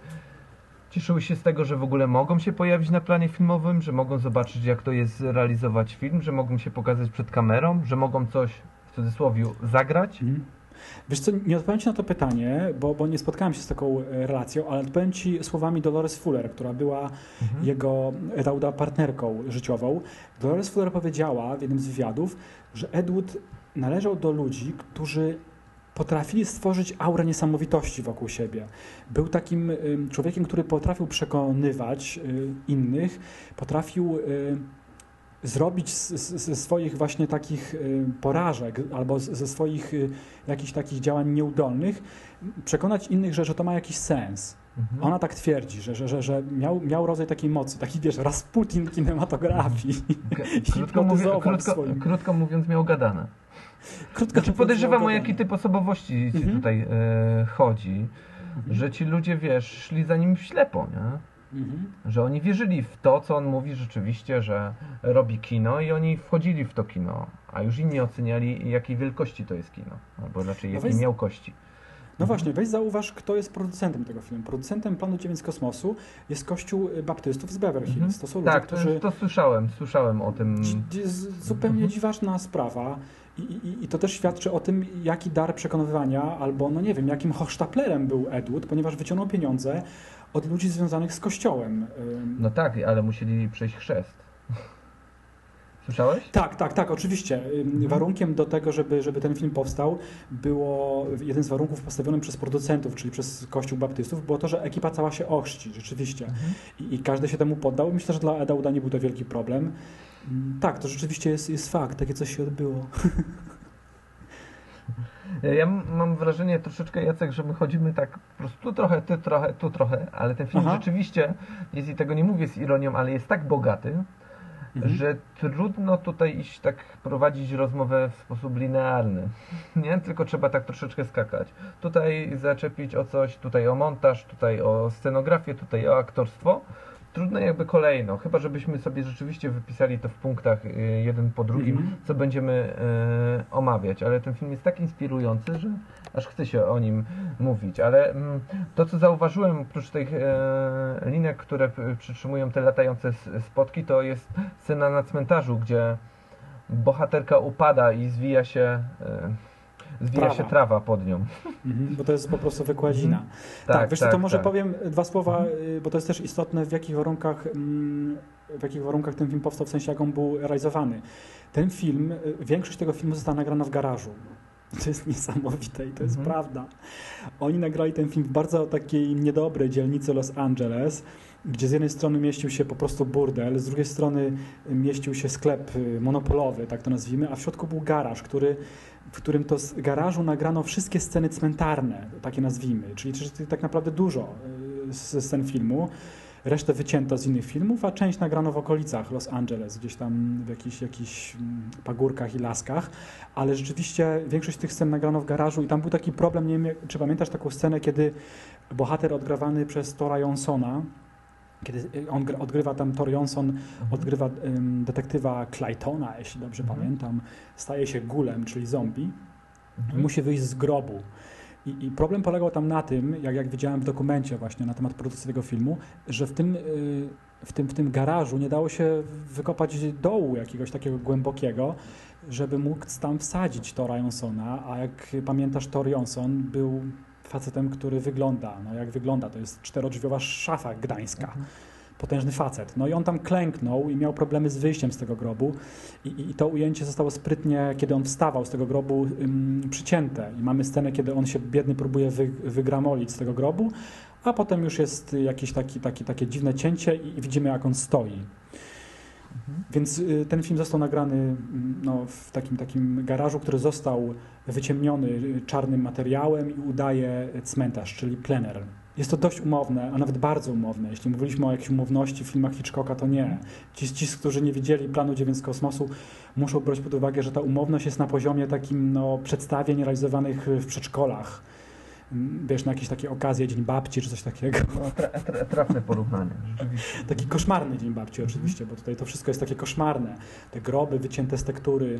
cieszyły się z tego, że w ogóle mogą się pojawić na planie filmowym, że mogą zobaczyć jak to jest realizować film, że mogą się pokazać przed kamerą, że mogą coś w cudzysłowie zagrać. Mhm. Wiesz co, nie odpowiem Ci na to pytanie, bo, bo nie spotkałem się z taką e, relacją, ale odpowiem Ci słowami Dolores Fuller, która była jego Edauda partnerką życiową. Dolores Fuller powiedziała w jednym z wywiadów, że Edward należał do ludzi, którzy potrafili stworzyć aurę niesamowitości wokół siebie. Był takim człowiekiem, który potrafił przekonywać y, innych, potrafił y, zrobić ze swoich właśnie takich y, porażek albo ze swoich jakichś takich działań nieudolnych przekonać innych, że, że to ma jakiś sens. Mhm. Ona tak twierdzi, że, że, że, że miał, miał rodzaj takiej mocy, taki wiesz, Rasputin kinematografii. Krótko, mówi, krótko, swoim. krótko mówiąc miał gadane. Krótko Znaczy podejrzewam o jaki typ osobowości ci Mhm. tutaj e, chodzi, że ci ludzie, wiesz, szli za nim ślepo, nie? Mhm. Że oni wierzyli w to, co on mówi rzeczywiście, że robi kino i oni wchodzili w to kino, a już inni oceniali, jakiej wielkości to jest kino, albo raczej No jakiej weź- miałkości. No właśnie, weź zauważ, kto jest producentem tego filmu. Producentem Planu 9 z kosmosu jest Kościół Baptystów z Beverly Hills. Mhm. To są ludzie, Tak, to, którzy... to słyszałem, słyszałem o tym. Zupełnie dziwaczna sprawa I, i, i to też świadczy o tym, jaki dar przekonywania, albo no nie wiem, jakim hochsztaplerem był Edward, ponieważ wyciągnął pieniądze od ludzi związanych z kościołem. No tak, ale musieli przejść chrzest. Słyszałeś? Tak, tak, tak, oczywiście. Ym, Warunkiem do tego, żeby, żeby ten film powstał, było jeden z warunków postawionym przez producentów, czyli przez Kościół Baptystów, było to, że ekipa cała się ochrzci, rzeczywiście. I, I każdy się temu poddał. Myślę, że dla Edauda nie był to wielki problem. Tak, to rzeczywiście jest, jest fakt, takie coś się odbyło. Ja mam wrażenie troszeczkę, Jacek, że my chodzimy tak po prostu tu trochę, ty trochę, tu trochę, ale ten film Aha. rzeczywiście jest i tego nie mówię z ironią, ale jest tak bogaty, Mhm. że trudno tutaj iść tak prowadzić rozmowę w sposób linearny. Nie, tylko trzeba tak troszeczkę skakać. Tutaj zaczepić o coś, tutaj o montaż, tutaj o scenografię, tutaj o aktorstwo. Trudno jakby kolejno, chyba żebyśmy sobie rzeczywiście wypisali to w punktach y, jeden po drugim, Mhm. co będziemy y, omawiać, ale ten film jest tak inspirujący, że aż chce się o nim mówić, ale mm, to co zauważyłem oprócz tych e, linek, które przytrzymują te latające spotki, to jest scena na cmentarzu, gdzie bohaterka upada i zwija się zwija Trawa. się trawa pod nią. Mhm, bo to jest po prostu wykładzina. Mhm. Tak, Tak, wiesz tak, to może tak. powiem dwa słowa, y, bo to jest też istotne, w jakich warunkach, mm, w jakich warunkach ten film powstał, w sensie jak on był realizowany. Ten film, y, większość tego filmu została nagrana w garażu. To jest niesamowite i to jest Mhm. prawda. Oni nagrali ten film w bardzo takiej niedobrej dzielnicy Los Angeles, gdzie z jednej strony mieścił się po prostu burdel, z drugiej strony mieścił się sklep y, monopolowy, tak to nazwijmy, a w środku był garaż, który, w którym to z garażu nagrano wszystkie sceny cmentarne, takie nazwijmy, czyli, tak naprawdę dużo y, z scen filmu. Resztę wycięto z innych filmów, a część nagrano w okolicach Los Angeles, gdzieś tam w jakichś, jakichś mm, pagórkach i laskach, ale rzeczywiście większość tych scen nagrano w garażu i tam był taki problem, nie wiem, czy pamiętasz taką scenę, kiedy bohater odgrywany przez Tora Johnsona, kiedy y, on gr- odgrywa tam, Thor Johnson odgrywa ym, detektywa Claytona, jeśli dobrze pamiętam, staje się gulem, czyli zombie. I musi wyjść z grobu. I, I problem polegał tam na tym, jak, jak widziałem w dokumencie właśnie na temat produkcji tego filmu, że w tym, y, w, tym, w tym garażu nie dało się wykopać dołu jakiegoś takiego głębokiego, żeby mógł tam wsadzić Tora Johnsona, a jak pamiętasz, Thor Johnson był facetem, który wygląda, no jak wygląda, to jest czterodrzwiowa szafa gdańska. Potężny facet. No i on tam klęknął i miał problemy z wyjściem z tego grobu. I, i, i to ujęcie zostało sprytnie, kiedy on wstawał z tego grobu, ym, przycięte. I mamy scenę, kiedy on się biedny próbuje wy, wygramolić z tego grobu, a potem już jest jakieś taki, taki, takie dziwne cięcie i, i widzimy, jak on stoi. Więc y, ten film został nagrany mm, no, w takim, takim garażu, który został wyciemniony y, czarnym materiałem i udaje cmentarz, czyli plener. Jest to dość umowne, a nawet bardzo umowne. Jeśli mówiliśmy o jakiejś umowności w filmach Hitchcocka, to nie. Ci, ci którzy nie widzieli planu 9 z kosmosu, muszą brać pod uwagę, że ta umowność jest na poziomie takim no, przedstawień realizowanych w przedszkolach. Wiesz, na jakieś takie okazje, Dzień Babci czy coś takiego. No, tra, tra, trafne porównanie. Taki koszmarny Dzień Babci oczywiście, bo tutaj to wszystko jest takie koszmarne. Te groby wycięte z tektury,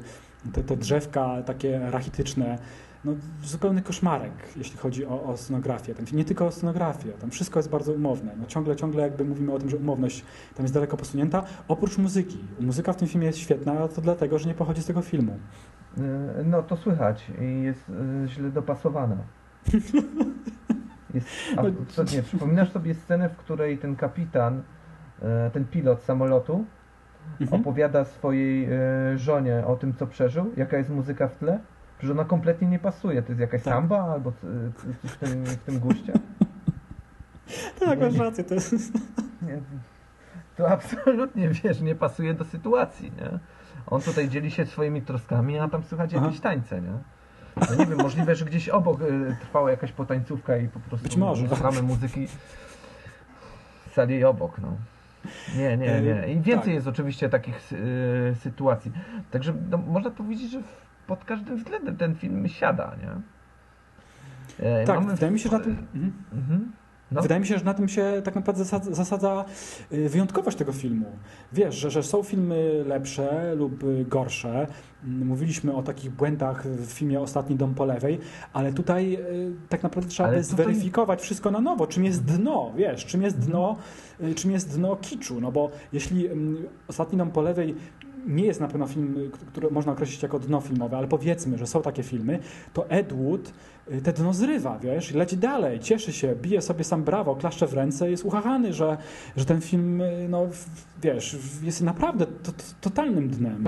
te, te drzewka takie rachityczne. No, zupełny koszmarek, jeśli chodzi o, o scenografię. Tam, nie tylko o scenografię, tam wszystko jest bardzo umowne. No, ciągle, ciągle jakby mówimy o tym, że umowność tam jest daleko posunięta, oprócz muzyki. Muzyka w tym filmie jest świetna, ale to dlatego, że nie pochodzi z tego filmu. Y, No to słychać i jest y, źle dopasowana. Jest, a co nie, przypominasz sobie scenę, w której ten kapitan, y, ten pilot samolotu Mhm. opowiada swojej y, żonie o tym, co przeżył, jaka jest muzyka w tle? Że ona kompletnie nie pasuje. To jest jakaś Tak. samba albo coś w tym, w tym guście? Tak, masz rację. To jest... Nie, to absolutnie, wiesz, nie pasuje do sytuacji, nie? On tutaj dzieli się swoimi troskami, a tam słychać Aha. jakieś tańce, nie? No nie wiem, możliwe, że gdzieś obok y, trwała jakaś potańcówka i po prostu Być może. słuchamy muzyki w sali obok, no. Nie, nie, nie. I więcej tak. jest oczywiście takich y, sytuacji. Także no, można powiedzieć, że w, pod każdym względem ten film siada, nie? E, Tak, mamy wydaje mi się, że na tym... Mhm. Mhm. No. Wydaje mi się, że na tym się tak naprawdę zasadza, zasadza y, wyjątkowość tego filmu. Wiesz, że, że są filmy lepsze lub y, gorsze. Mm, Mówiliśmy o takich błędach w filmie Ostatni dom po lewej, ale tutaj y, tak naprawdę trzeba Ale by tutaj- zweryfikować wszystko na nowo. Czym jest dno, wiesz, czym jest dno, y, czym jest dno kiczu. No bo jeśli mm, Ostatni dom po lewej nie jest na pewno film, który można określić jako dno filmowe, ale powiedzmy, że są takie filmy, to Ed Wood y, te dno zrywa, wiesz, i leci dalej, cieszy się, bije sobie sam brawo, klaszcze w ręce, jest uchachany, że, że ten film, y, no wiesz, jest naprawdę to, to, totalnym dnem.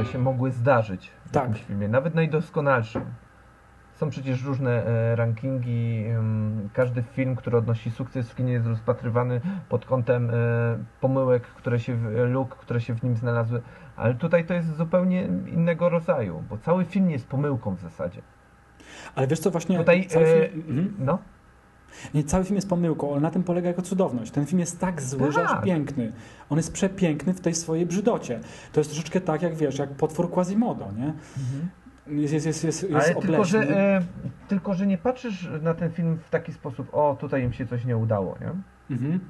Które się mogły zdarzyć w Tak. jakimś filmie, nawet najdoskonalszym. Są przecież różne e, rankingi. Każdy film, który odnosi sukces w kinie jest rozpatrywany pod kątem e, pomyłek, które się, luk, które się w nim znalazły. Ale tutaj to jest zupełnie innego rodzaju, bo cały film jest pomyłką w zasadzie. Ale wiesz co, właśnie Tutaj, cały e, film, mhm. no, Nie, cały film jest pomyłką, ale na tym polega jego cudowność. Ten film jest tak zły, że aż Tak. piękny. On jest przepiękny w tej swojej brzydocie. To jest troszeczkę tak, jak wiesz, jak potwór Quasimodo, nie? Jest, jest, jest, jest, jest ale tylko że, e, tylko, że nie patrzysz na ten film w taki sposób, o tutaj im się coś nie udało, nie? Mhm.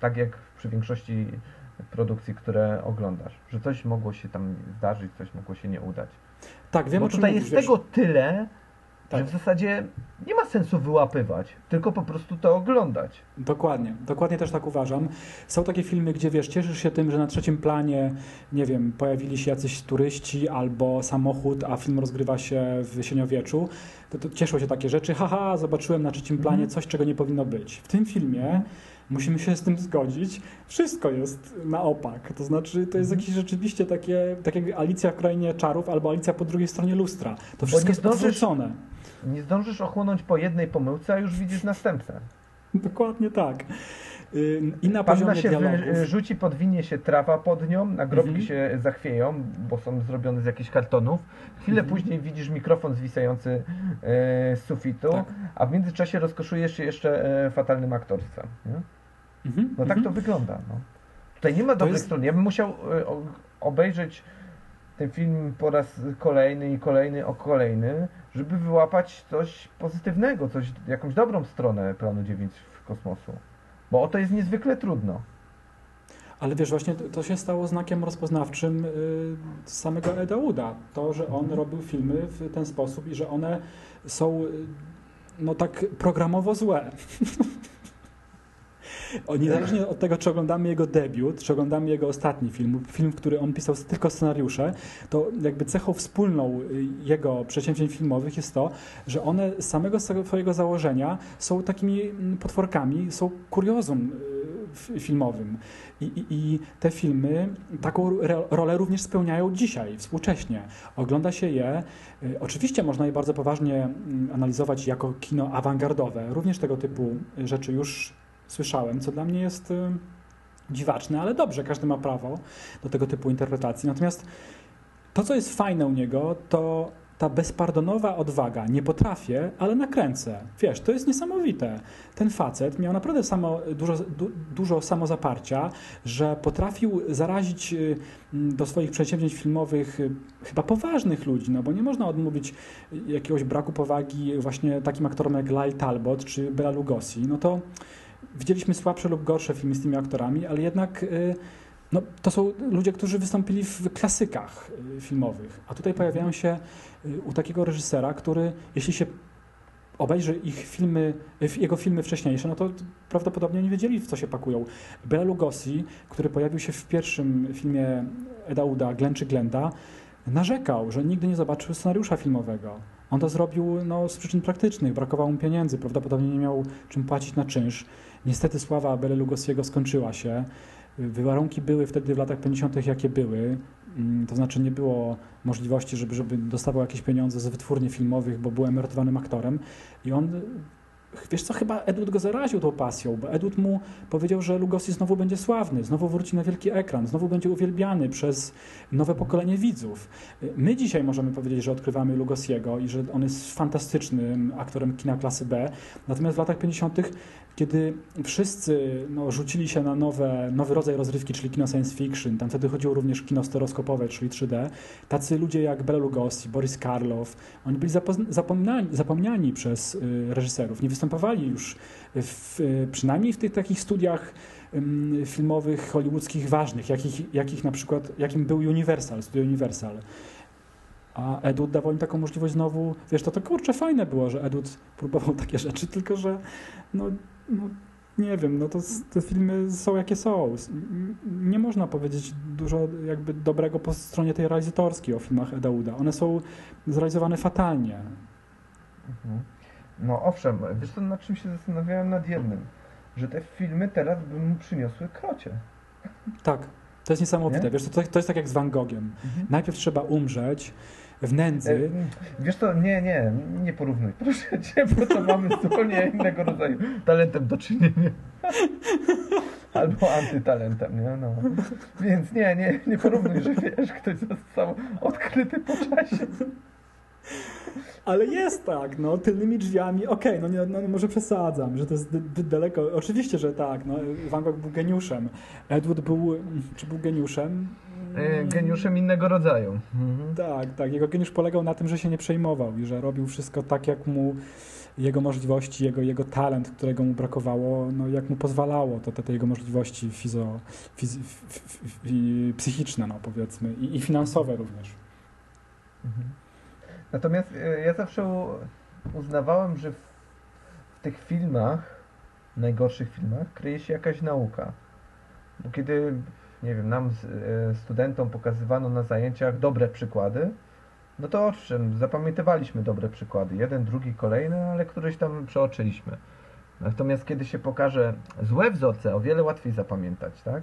tak jak przy większości produkcji, które oglądasz, że coś mogło się tam zdarzyć, coś mogło się nie udać. Tak, wiem Bo o czym tutaj mówisz, jest wiesz. tego tyle, Tak. że w zasadzie nie ma sensu wyłapywać, tylko po prostu to oglądać. Dokładnie, dokładnie też tak uważam. Są takie filmy, gdzie wiesz, cieszysz się tym, że na trzecim planie, nie wiem, pojawili się jacyś turyści albo samochód, a film rozgrywa się w średniowieczu. To, to cieszą się takie rzeczy, haha, zobaczyłem na trzecim planie Mhm. coś, czego nie powinno być. W tym filmie musimy się z tym zgodzić. Wszystko jest na opak. To znaczy, to jest Mhm. jakieś rzeczywiście takie, tak jak Alicja w Krainie Czarów albo Alicja po drugiej stronie lustra. To wszystko jest odwrócone. Nie zdążysz ochłonąć po jednej pomyłce, a już widzisz następne. Dokładnie tak. Ym, I na Panna poziomie się dialogów. rzuci, podwinie się trawa pod nią, nagrobki Mhm. się zachwieją, bo są zrobione z jakichś kartonów. Chwilę Mhm. później widzisz mikrofon zwisający e, z sufitu, Tak. a w międzyczasie rozkoszujesz się jeszcze e, fatalnym aktorstwem. Mhm, No tak to wygląda. No. Tutaj nie ma dobrych jest- stron. Ja bym musiał e, obejrzeć ten film po raz kolejny i kolejny o kolejny, żeby wyłapać coś pozytywnego, coś, jakąś dobrą stronę planu 9 w kosmosu. Bo o to jest niezwykle trudno. Ale wiesz, właśnie to, się stało znakiem rozpoznawczym y, samego Eda Wooda. To, że on robił filmy w ten sposób i że one są y, no tak programowo złe. Niezależnie od tego, czy oglądamy jego debiut, czy oglądamy jego ostatni film, film, w który on pisał tylko scenariusze, to jakby cechą wspólną y, jego przedsięwzięć filmowych jest to, że one z samego swojego założenia są takimi mm, potworkami, są kuriozum y, filmowym. I, i, I te filmy taką rolę również spełniają dzisiaj, współcześnie. Ogląda się je, y, oczywiście można je bardzo poważnie mm, analizować jako kino awangardowe. Również tego typu rzeczy już słyszałem, co dla mnie jest y, dziwaczne, ale dobrze, każdy ma prawo do tego typu interpretacji. Natomiast to, co jest fajne u niego, to ta bezpardonowa odwaga, nie potrafię, ale nakręcę. Wiesz, to jest niesamowite. Ten facet miał naprawdę samo, dużo, du, dużo samozaparcia, że potrafił zarazić y, do swoich przedsięwzięć filmowych y, chyba poważnych ludzi, no bo nie można odmówić jakiegoś braku powagi właśnie takim aktorom jak Lyle Talbot czy Bela Lugosi. No to widzieliśmy słabsze lub gorsze filmy z tymi aktorami, ale jednak y, no, to są ludzie, którzy wystąpili w klasykach filmowych, a tutaj pojawiają się u takiego reżysera, który jeśli się obejrzy ich filmy, jego filmy wcześniejsze, no to prawdopodobnie nie wiedzieli, w co się pakują. Bela Lugosi, który pojawił się w pierwszym filmie Eda Uda, Glen czy Glenda, narzekał, że nigdy nie zobaczył scenariusza filmowego. On to zrobił no, z przyczyn praktycznych, brakowało mu pieniędzy, prawdopodobnie nie miał czym płacić na czynsz. Niestety sława Bela Lugosiego skończyła się. Warunki były wtedy w latach 50., jakie były. Mm, to znaczy nie było możliwości, żeby, żeby dostawał jakieś pieniądze ze wytwórni filmowych, bo był emerytowanym aktorem. I on, wiesz co, chyba Edward go zaraził tą pasją, bo Edward mu powiedział, że Lugosi znowu będzie sławny, znowu wróci na wielki ekran, znowu będzie uwielbiany przez nowe pokolenie widzów. My dzisiaj możemy powiedzieć, że odkrywamy Lugosiego i że on jest fantastycznym aktorem kina klasy B, natomiast w latach 50 kiedy wszyscy no, rzucili się na nowe, nowy rodzaj rozrywki, czyli kino science fiction, tam wtedy chodziło również kino stereoskopowe, czyli 3D, tacy ludzie jak Bela Lugosi, Boris Karloff, oni byli zapomniani, przez y, reżyserów, nie występowali już w, przynajmniej w tych takich studiach filmowych, hollywoodzkich ważnych, jakich, jakich na przykład, jakim był Universal, studio Universal. A Edward dawał im taką możliwość znowu, wiesz, to to kurczę fajne było, że Edward próbował takie rzeczy, tylko że no, no, nie wiem, no to te filmy są jakie są. Nie można powiedzieć dużo jakby dobrego po stronie tej realizatorskiej o filmach Edauda. One są zrealizowane fatalnie. Mhm. No owszem, wiesz co, nad czym się zastanawiałem nad jednym, że te filmy teraz by mu przyniosły krocie. Tak, to jest niesamowite. Nie? Wiesz, to, to jest tak jak z Van Gogiem. Mhm. Najpierw trzeba umrzeć, w nędzy. E, wiesz to, nie, nie, nie porównuj, proszę cię, bo to mamy zupełnie innego rodzaju talentem do czynienia. Albo antytalentem, nie? No. Więc nie, nie, nie porównuj, że wiesz, ktoś został odkryty po czasie. Ale jest tak, no, tylnymi drzwiami, okej, okay, no, nie, no może przesadzam, że to jest zbyt daleko. Oczywiście, że tak, no, Van Gogh był geniuszem. Edward był, czy był geniuszem? E, geniuszem innego rodzaju. Mhm. Tak, tak. Jego geniusz polegał na tym, że się nie przejmował i że robił wszystko tak, jak mu jego możliwości, jego, jego talent, którego mu brakowało, no jak mu pozwalało, to te, te jego możliwości fizo, fiz, f, f, f, psychiczne, no powiedzmy, i, i finansowe również. Mhm. Natomiast e, ja zawsze uznawałem, że w, tych filmach, najgorszych filmach, kryje się jakaś nauka. Bo kiedy nie wiem, nam e, studentom pokazywano na zajęciach dobre przykłady, no to owszem, zapamiętywaliśmy dobre przykłady, jeden, drugi, kolejny, ale któreś tam przeoczyliśmy. Natomiast kiedy się pokaże złe wzorce, o wiele łatwiej zapamiętać, tak?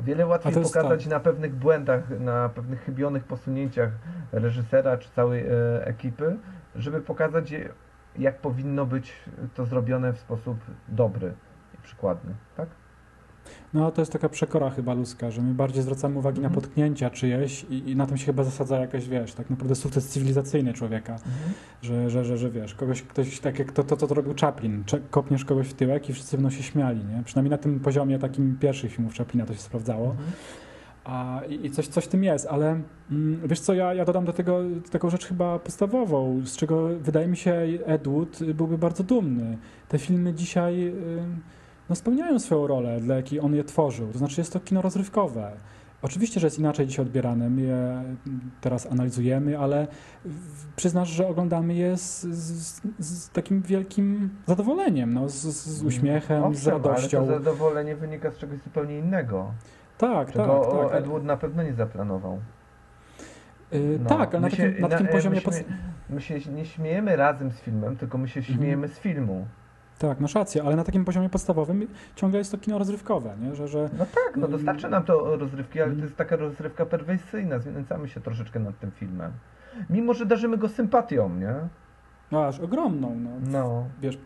O wiele łatwiej pokazać tak. na pewnych błędach, na pewnych chybionych posunięciach reżysera czy całej e, ekipy, żeby pokazać, jak powinno być to zrobione w sposób dobry i przykładny, tak? No to jest taka przekora chyba ludzka, że my bardziej zwracamy uwagi na mhm. potknięcia czyjeś i, i, na tym się chyba zasadza jakaś, wiesz, tak naprawdę sukces cywilizacyjny człowieka, mhm. że, że, że, że wiesz, kogoś, ktoś, tak jak to, to, to, robił Chaplin, kopniesz kogoś w tyłek i wszyscy będą się śmiali, nie? Przynajmniej na tym poziomie takim pierwszych filmów Chaplina to się sprawdzało. Mhm. A, i, coś, coś w tym jest, ale mm, wiesz co, ja, ja dodam do tego taką rzecz chyba podstawową, z czego wydaje mi się Edward byłby bardzo dumny. Te filmy dzisiaj... Y, no, spełniają swoją rolę, dla jakiej on je tworzył. To znaczy jest to kino rozrywkowe. Oczywiście, że jest inaczej dzisiaj odbierane, my je teraz analizujemy, ale przyznasz, że oglądamy je z, z, z takim wielkim zadowoleniem, no, z, z uśmiechem, Owszem, z radością. ale to zadowolenie wynika z czegoś zupełnie innego. Tak, czego tak, tak. Edward na pewno nie zaplanował. Yy, no. Tak, ale na, takim, na takim na, poziomie... My się, my się nie śmiejemy razem z filmem, tylko my się mhm. śmiejemy z filmu. Tak, masz rację, ale na takim poziomie podstawowym ciągle jest to kino rozrywkowe, nie? Że, że... No tak, no dostarczy nam to rozrywki, ale to jest taka rozrywka perwersyjna, znęcamy się troszeczkę nad tym filmem. Mimo, że darzymy go sympatią, nie? No aż ogromną, no. no. Wiesz,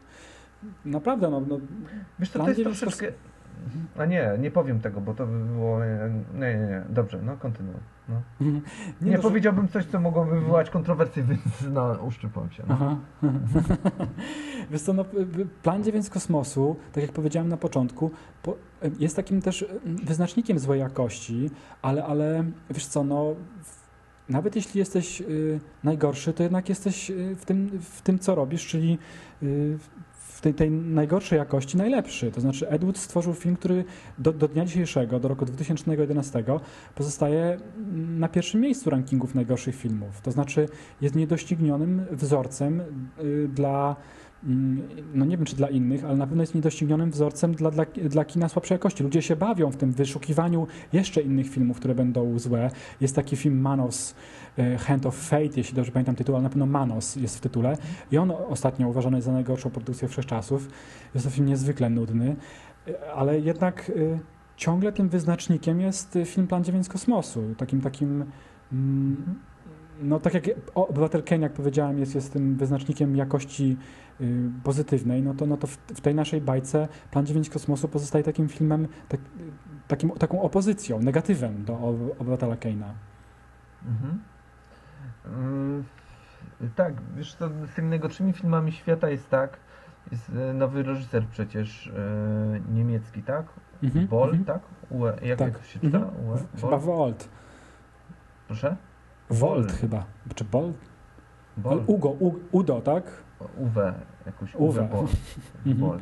naprawdę, no... no Wiesz co, to jest troszeczkę... A nie, nie powiem tego, bo to by było... Nie, nie, nie, dobrze, no kontynuuj. Nie, no, że- powiedziałbym coś, co mogłoby wywołać kontrowersje, więc no, uszczypłem się. No. Aha. Wiesz co, no, plan 9 z kosmosu, tak jak powiedziałem na początku, po, jest takim też mm, wyznacznikiem złej jakości, ale, ale wiesz co, no, nawet jeśli jesteś y, najgorszy, to jednak jesteś y, w tym, w tym co robisz, czyli y, tej, tej najgorszej jakości najlepszy. To znaczy Edward stworzył film, który do, do dnia dzisiejszego, do roku 2011 pozostaje na pierwszym miejscu rankingów najgorszych filmów. To znaczy jest niedoścignionym wzorcem y, dla no nie wiem czy dla innych, ale na pewno jest niedoścignionym wzorcem dla, dla, dla kina słabszej jakości. Ludzie się bawią w tym wyszukiwaniu jeszcze innych filmów, które będą złe. Jest taki film Manos, e, Hand of Fate, jeśli dobrze pamiętam tytuł, ale na pewno Manos jest w tytule. I on ostatnio uważany jest za najgorszą produkcję wszechczasów. Jest to film niezwykle nudny, e, ale jednak e, ciągle tym wyznacznikiem jest film Plan 9 z kosmosu. Takim takim mm, no tak jak Obywatel Kane, jak powiedziałem, jest, jest tym wyznacznikiem jakości y, pozytywnej, no to, no to w, w tej naszej bajce Plan 9 Kosmosu pozostaje takim filmem, tak, takim, taką opozycją, negatywem do Ob- Obywatela Kane'a. Mhm. Mm, tak, wiesz co, z tymi najgorszymi filmami świata jest tak, jest e, nowy reżyser przecież e, niemiecki, tak? Mhm, Boll, mhm. tak? Ue, jak, Tak, jak się czyta? mhm. Ue, Chyba? Volt. Proszę? Volt chyba. Czy? Boll. Ale Ugo, U, Udo, tak? Uwe, jakoś Uwe. Uwe Boll. Mhm.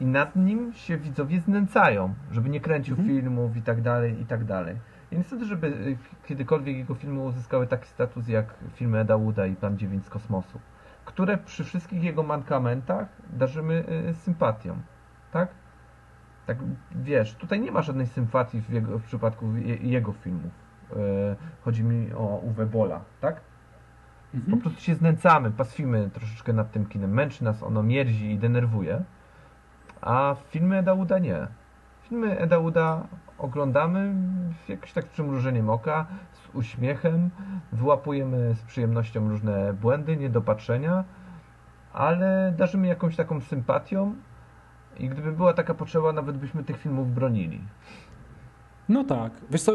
I nad nim się widzowie znęcają, żeby nie kręcił Mhm. filmów i tak dalej, i tak dalej. I niestety, żeby y, kiedykolwiek jego filmy uzyskały taki status jak filmy Eda Wooda i Plan 9 z kosmosu, które przy wszystkich jego mankamentach darzymy y, sympatią, tak? Tak, wiesz, tutaj nie ma żadnej sympatii w, jego, w przypadku je, jego filmów. Y, chodzi mi o Uwe Bola, tak? Po Mhm. prostu się znęcamy, paswimy troszeczkę nad tym kinem. Męczy nas ono, mierzi i denerwuje. A filmy Eda Wooda nie. Filmy Eda Wooda oglądamy jakoś tak przymrużeniem oka, z uśmiechem, wyłapujemy z przyjemnością różne błędy, niedopatrzenia, ale darzymy jakąś taką sympatią i gdyby była taka potrzeba, nawet byśmy tych filmów bronili. No tak. Wiesz co,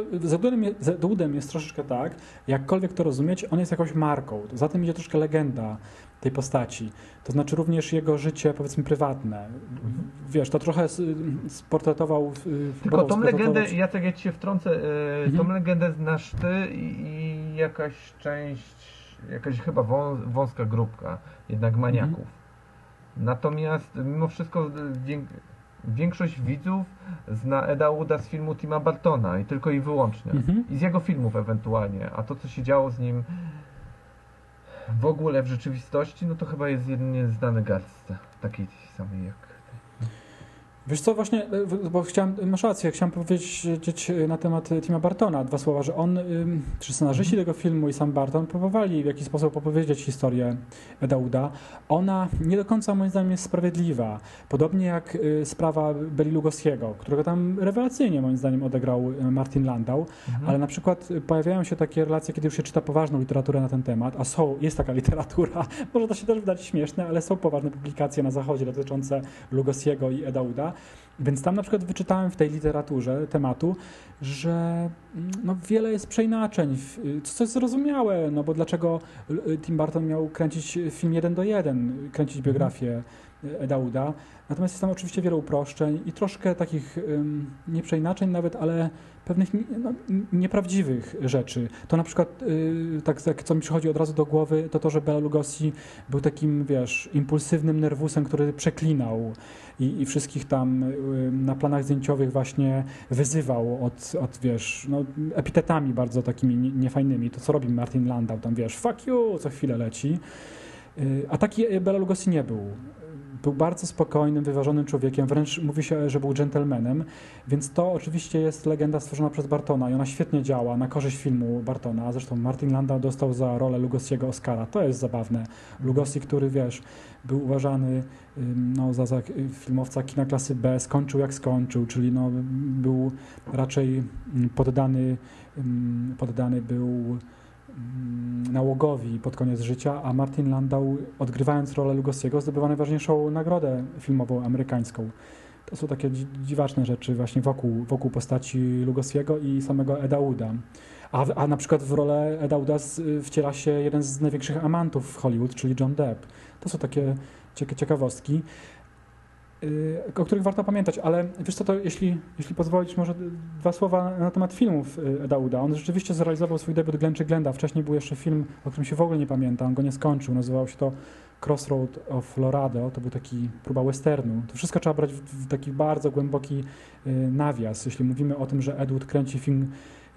z Edwardem jest troszeczkę tak, jakkolwiek to rozumieć, on jest jakąś marką. Za tym idzie troszkę legenda tej postaci. To znaczy również jego życie, powiedzmy, prywatne. Wiesz, to trochę s- sportretował... y, Tylko próbował tą legendę, Jacek, ja ci się wtrącę, e, Mhm. tą legendę znasz ty i, jakaś część, jakaś chyba wą, wąska grupka jednak maniaków. Mhm. Natomiast mimo wszystko większość widzów zna Eda Wooda z filmu Tima Bartona i tylko i wyłącznie. Mhm. I z jego filmów ewentualnie. A to, co się działo z nim w ogóle w rzeczywistości, no to chyba jest jedynie znany garstce. Takiej samej jak Wiesz co, właśnie, e, bo chciałem, masz rację, chciałem powiedzieć e, na temat e, Tima Bartona dwa słowa, że on, czy scenarzyści tego filmu i sam Barton próbowali w jakiś sposób opowiedzieć historię Eda Wooda. Ona nie do końca moim zdaniem jest sprawiedliwa. Podobnie jak sprawa Beli Lugosiego, którego tam rewelacyjnie moim zdaniem odegrał Martin Landau, ale na przykład pojawiają się takie relacje, kiedy już się czyta poważną literaturę na ten temat, a są, jest taka literatura, może to się też wydać śmieszne, ale są poważne publikacje na zachodzie dotyczące Lugosiego i Eda Więc tam na przykład wyczytałem w tej literaturze tematu, że mm, no, wiele jest przeinaczeń, y, co jest zrozumiałe, no bo dlaczego y, Tim Burton miał kręcić film jeden do jeden, kręcić biografię Eda Wooda. Natomiast jest tam oczywiście wiele uproszczeń i troszkę takich ym, nie przeinaczeń nawet, ale pewnych no, nieprawdziwych rzeczy. To na przykład, y, tak co mi przychodzi od razu do głowy, to to, że Bela Lugosi był takim, wiesz, impulsywnym nerwusem, który przeklinał i, i wszystkich tam y, na planach zdjęciowych właśnie wyzywał od, od wiesz, no, epitetami bardzo takimi nie- niefajnymi. To, co robi Martin Landau, tam, wiesz, fuck you, co chwilę leci. Y, A taki Bela Lugosi nie był. Był bardzo spokojnym, wyważonym człowiekiem, wręcz mówi się, że był dżentelmenem, więc to oczywiście jest legenda stworzona przez Bartona i ona świetnie działa na korzyść filmu Bartona. Zresztą Martin Landau dostał za rolę Lugosiego Oscara. To jest zabawne. Lugosi, który wiesz, był uważany no, za, za filmowca kina klasy B, skończył jak skończył, czyli no, był raczej mm, poddany, poddany był nałogowi pod koniec życia, a Martin Landau, odgrywając rolę Lugosiego, zdobywa najważniejszą nagrodę filmową amerykańską. To są takie dzi- dziwaczne rzeczy właśnie wokół, wokół postaci Lugosiego i samego Eda Wooda. A, a na przykład w rolę Eda z- wciela się jeden z największych amantów w Hollywood, czyli John Depp. To są takie cieka- ciekawostki, o których warto pamiętać, ale wiesz co, to jeśli, jeśli pozwolić, może dwa słowa na temat filmów y, Eda Wooda. On rzeczywiście zrealizował swój debiut Glenn czy Glenda. Wcześniej był jeszcze film, o którym się w ogóle nie pamięta, on go nie skończył. Nazywał się to Crossroad of Colorado. To był taki próba westernu. To wszystko trzeba brać w, taki bardzo głęboki y, nawias. Jeśli mówimy o tym, że Ed Wood kręci film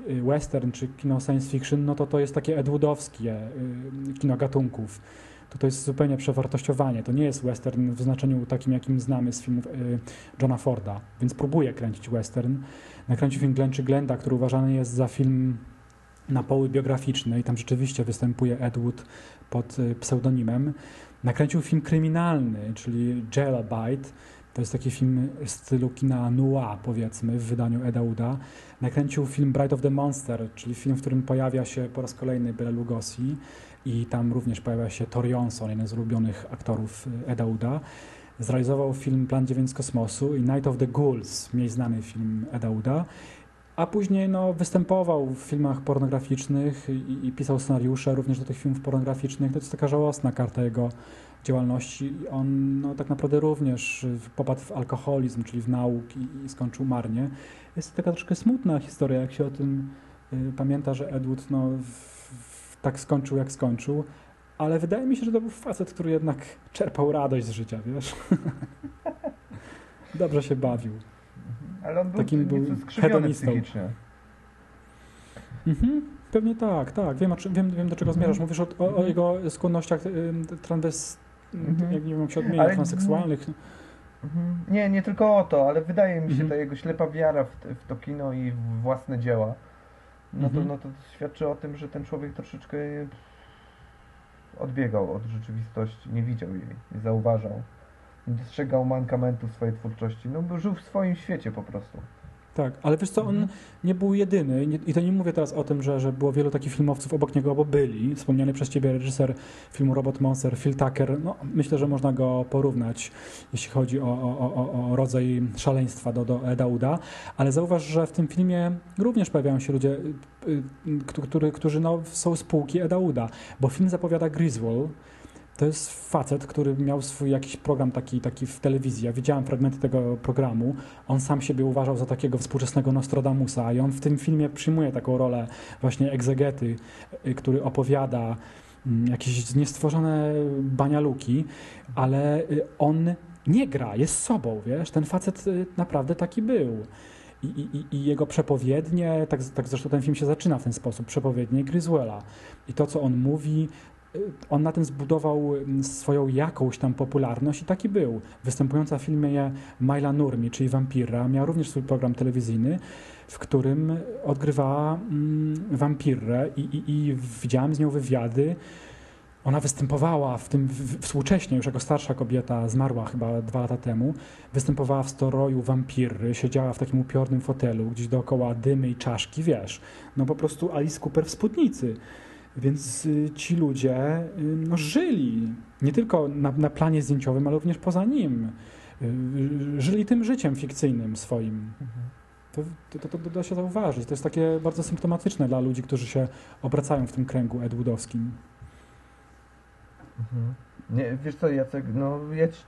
y, western czy kino science fiction, no to to jest takie edwoodowskie y, kino gatunków. To to jest zupełnie przewartościowanie. To nie jest western w znaczeniu takim, jakim znamy z filmów y, Johna Forda, więc próbuje kręcić western. Nakręcił film Glenn czy Glenda, który uważany jest za film na poły biograficzny i tam rzeczywiście występuje Ed Wood pod y, pseudonimem. Nakręcił film kryminalny, czyli Jailbite. To jest taki film w stylu kina noir, powiedzmy, w wydaniu Eda Wooda. Nakręcił film Bride of the Monster, czyli film, w którym pojawia się po raz kolejny Bela Lugosi i tam również pojawia się Tor Johnson, jeden z ulubionych aktorów y, Eda Wooda. Zrealizował film Plan 9 z kosmosu i Night of the Ghouls, mniej znany film Eda Wooda. A później no, występował w filmach pornograficznych i, i pisał scenariusze również do tych filmów pornograficznych. To jest taka żałosna karta jego działalności. On no, tak naprawdę również y, popadł w alkoholizm, czyli w nauk i, i skończył marnie. Jest to taka troszkę smutna historia, jak się o tym y, pamięta, że Edward no, w, tak skończył, jak skończył. Ale wydaje mi się, że to był facet, który jednak czerpał radość z życia, wiesz? Dobrze się bawił. Ale on był Takim był hedonistą. Mhm, pewnie tak, tak. Wiem, czym- wiem, wiem do czego zmierzasz. Mówisz o, o, o jego skłonnościach ym, transwes... Mhm. jak nie wiem się odmienia, Ale- transseksualnych. Mhm. Nie, nie tylko o to, ale wydaje mi się Mhm. ta jego ślepa wiara w, w to kino i w własne dzieła. No to, no to świadczy o tym, że ten człowiek troszeczkę odbiegał od rzeczywistości, nie widział jej, nie zauważał, nie dostrzegał mankamentów swojej twórczości. No bo żył w swoim świecie po prostu. Tak, ale wiesz co, on Mhm. nie był jedyny nie, i to nie mówię teraz o tym, że, że było wielu takich filmowców obok niego, bo byli. Wspomniany przez ciebie reżyser filmu Robot Monster, Phil Tucker, no myślę, że można go porównać, jeśli chodzi o, o, o, o rodzaj szaleństwa do, do Eda Wooda, ale zauważ, że w tym filmie również pojawiają się ludzie, y, y, którzy, którzy no, są spółki Eda Wooda, bo film zapowiada Griswold, to jest facet, który miał swój jakiś program taki, taki w telewizji. Ja widziałem fragmenty tego programu. On sam siebie uważał za takiego współczesnego Nostradamusa i on w tym filmie przyjmuje taką rolę właśnie egzegety, y, który opowiada mm, jakieś niestworzone banialuki, ale y, on nie gra, jest sobą, wiesz? Ten facet y, naprawdę taki był. I, i, I jego przepowiednie, tak, tak zresztą ten film się zaczyna w ten sposób, przepowiednie Griswella. I to, co on mówi, on na tym zbudował mm, swoją jakąś tam popularność i taki był. Występująca w filmie Myla Nurmi, czyli wampira, miała również swój program telewizyjny, w którym odgrywała mm, wampirę i, i, i widziałem z nią wywiady. Ona występowała w tym współcześnie, już jako starsza kobieta, zmarła chyba dwa lata temu. Występowała w storoju wampiry, siedziała w takim upiornym fotelu, gdzieś dookoła dymy i czaszki, wiesz. No po prostu Alice Cooper w spódnicy. Więc y, ci ludzie y, no, żyli nie tylko na, na planie zdjęciowym, ale również poza nim. Y, żyli tym życiem fikcyjnym swoim. To, to, to, to da się zauważyć. To jest takie bardzo symptomatyczne dla ludzi, którzy się obracają w tym kręgu edwoodowskim. Mhm. Nie, wiesz co, Jacek, no ja ci,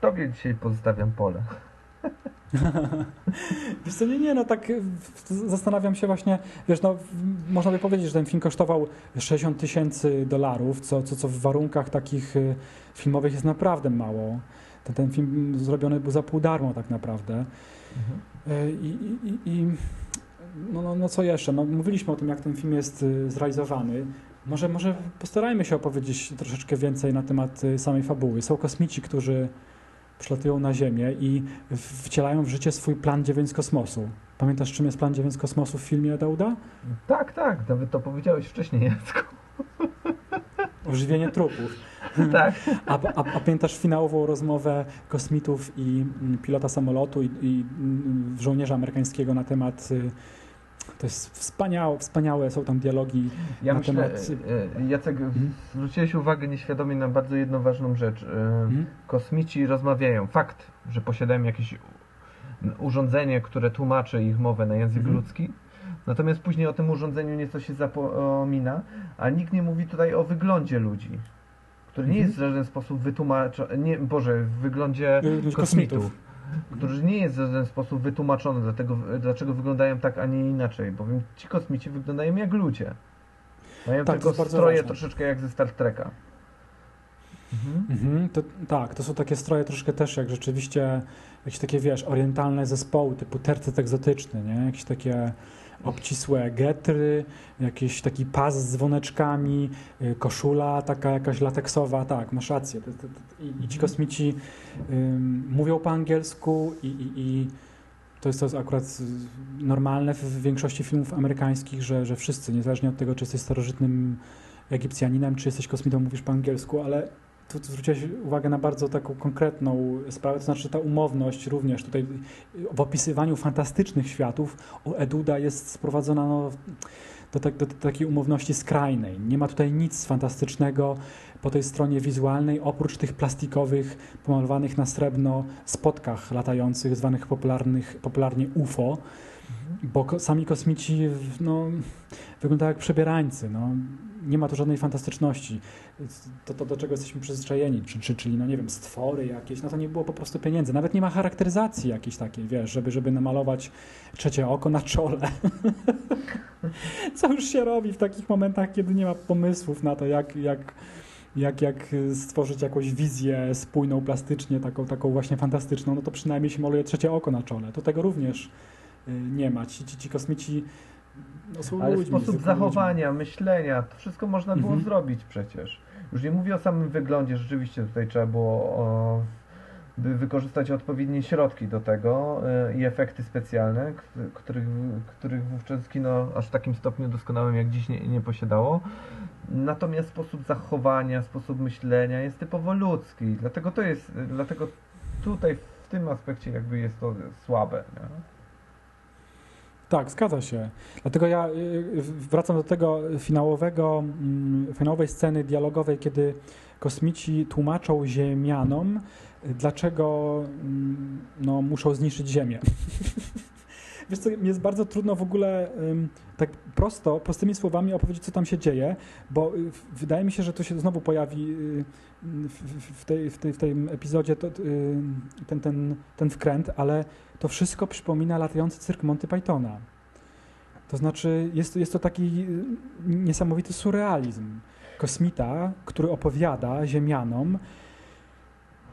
tobie dzisiaj pozostawiam pole. Wiesz co, nie, nie, no tak zastanawiam się właśnie, wiesz, no można by powiedzieć, że ten film kosztował 60 tysięcy dolarów, co, co, co w warunkach takich y, filmowych jest naprawdę mało. Ten, ten film zrobiony był za pół darmo tak naprawdę. Y, I, i, i, i no, no, no co jeszcze? No, mówiliśmy o tym, jak ten film jest y, zrealizowany. Może, może postarajmy się opowiedzieć troszeczkę więcej na temat y, samej fabuły. Są kosmici, którzy przylatują na Ziemię i wcielają w życie swój plan 9 z kosmosu. Pamiętasz, czym jest plan 9 z kosmosu w filmie Dauda? Tak, tak, nawet to powiedziałeś wcześniej, Jacku. Ożywienie trupów. tak. A, a, a pamiętasz finałową rozmowę kosmitów i mm, pilota samolotu i, i mm, żołnierza amerykańskiego na temat... To jest wspaniałe, wspaniałe są tam dialogi Ja na myślę, temat... e, e, Jacek, zwróciłeś uwagę nieświadomie na bardzo jedną ważną rzecz. Mhm. Kosmici rozmawiają. Fakt, że posiadają jakieś urządzenie, które tłumaczy ich mowę na język Mhm. ludzki, Natomiast później o tym urządzeniu nieco się zapomina, a nikt nie mówi tutaj o wyglądzie ludzi, który nie Mhm. jest w żaden sposób wytłumaczony, nie, Boże, w wyglądzie Wyglądzie kosmitów, kosmitów. Który nie jest w żaden sposób wytłumaczony, dlatego, dlaczego wyglądają tak, a nie inaczej, bowiem ci kosmici wyglądają jak ludzie. Mają Tak, tylko stroje ważne. troszeczkę jak ze Star Treka. Mhm, to, tak, to są takie stroje troszkę też jak rzeczywiście jakieś takie, wiesz, orientalne zespoły typu tercet egzotyczny, nie? Jakieś takie obcisłe getry, jakiś taki pas z dzwoneczkami, y, koszula taka jakaś lateksowa, tak, masz rację. I, I ci kosmici ym, mówią po angielsku i, i, i to jest to jest akurat normalne w, w większości filmów amerykańskich, że, że wszyscy, niezależnie od tego, czy jesteś starożytnym Egipcjaninem, czy jesteś kosmitą, mówisz po angielsku, ale tu zwróciłeś uwagę na bardzo taką konkretną sprawę, to znaczy ta umowność również tutaj w opisywaniu fantastycznych światów u Eduda jest sprowadzona no, do, tak, do, do takiej umowności skrajnej. Nie ma tutaj nic fantastycznego po tej stronie wizualnej, oprócz tych plastikowych, pomalowanych na srebrno spotkach latających, zwanych popularnych, popularnie UFO, bo ko sami kosmici no, wyglądają jak przebierańcy. No. Nie ma tu żadnej fantastyczności. To, to do czego jesteśmy przyzwyczajeni, czy, czy, czyli, no nie wiem, stwory jakieś, no to nie było po prostu pieniędzy. Nawet nie ma charakteryzacji jakiejś takiej, wiesz, żeby, żeby namalować trzecie oko na czole. Co już się robi w takich momentach, kiedy nie ma pomysłów na to, jak, jak, jak, jak stworzyć jakąś wizję spójną, plastycznie, taką, taką właśnie fantastyczną, no to przynajmniej się maluje trzecie oko na czole. To tego również y, nie ma. Ci, ci, ci kosmici no, są Ale ludźmi. sposób zachowania, myślenia, to wszystko można było Mhm. zrobić przecież. Już nie mówię o samym wyglądzie, rzeczywiście tutaj trzeba było o, by wykorzystać odpowiednie środki do tego e, i efekty specjalne, których, których wówczas kino aż w takim stopniu doskonałym jak dziś nie, nie posiadało. Natomiast sposób zachowania, sposób myślenia jest typowo ludzki, dlatego to jest, dlatego tutaj w tym aspekcie jakby jest to słabe. Nie? Tak, zgadza się. Dlatego ja y, wracam do tego finałowego, mm, finałowej sceny dialogowej, kiedy kosmici tłumaczą Ziemianom, y, dlaczego mm, no, muszą zniszczyć Ziemię. Wiesz co, mi jest bardzo trudno w ogóle ym, tak prosto, prostymi słowami opowiedzieć, co tam się dzieje, bo y, w- wydaje mi się, że to się znowu pojawi y, w, w, tej, w, tej, w tym epizodzie to, y, ten, ten, ten wkręt, ale to wszystko przypomina latający cyrk Monty Pythona. To znaczy, jest, jest to taki niesamowity surrealizm. Kosmita, który opowiada Ziemianom,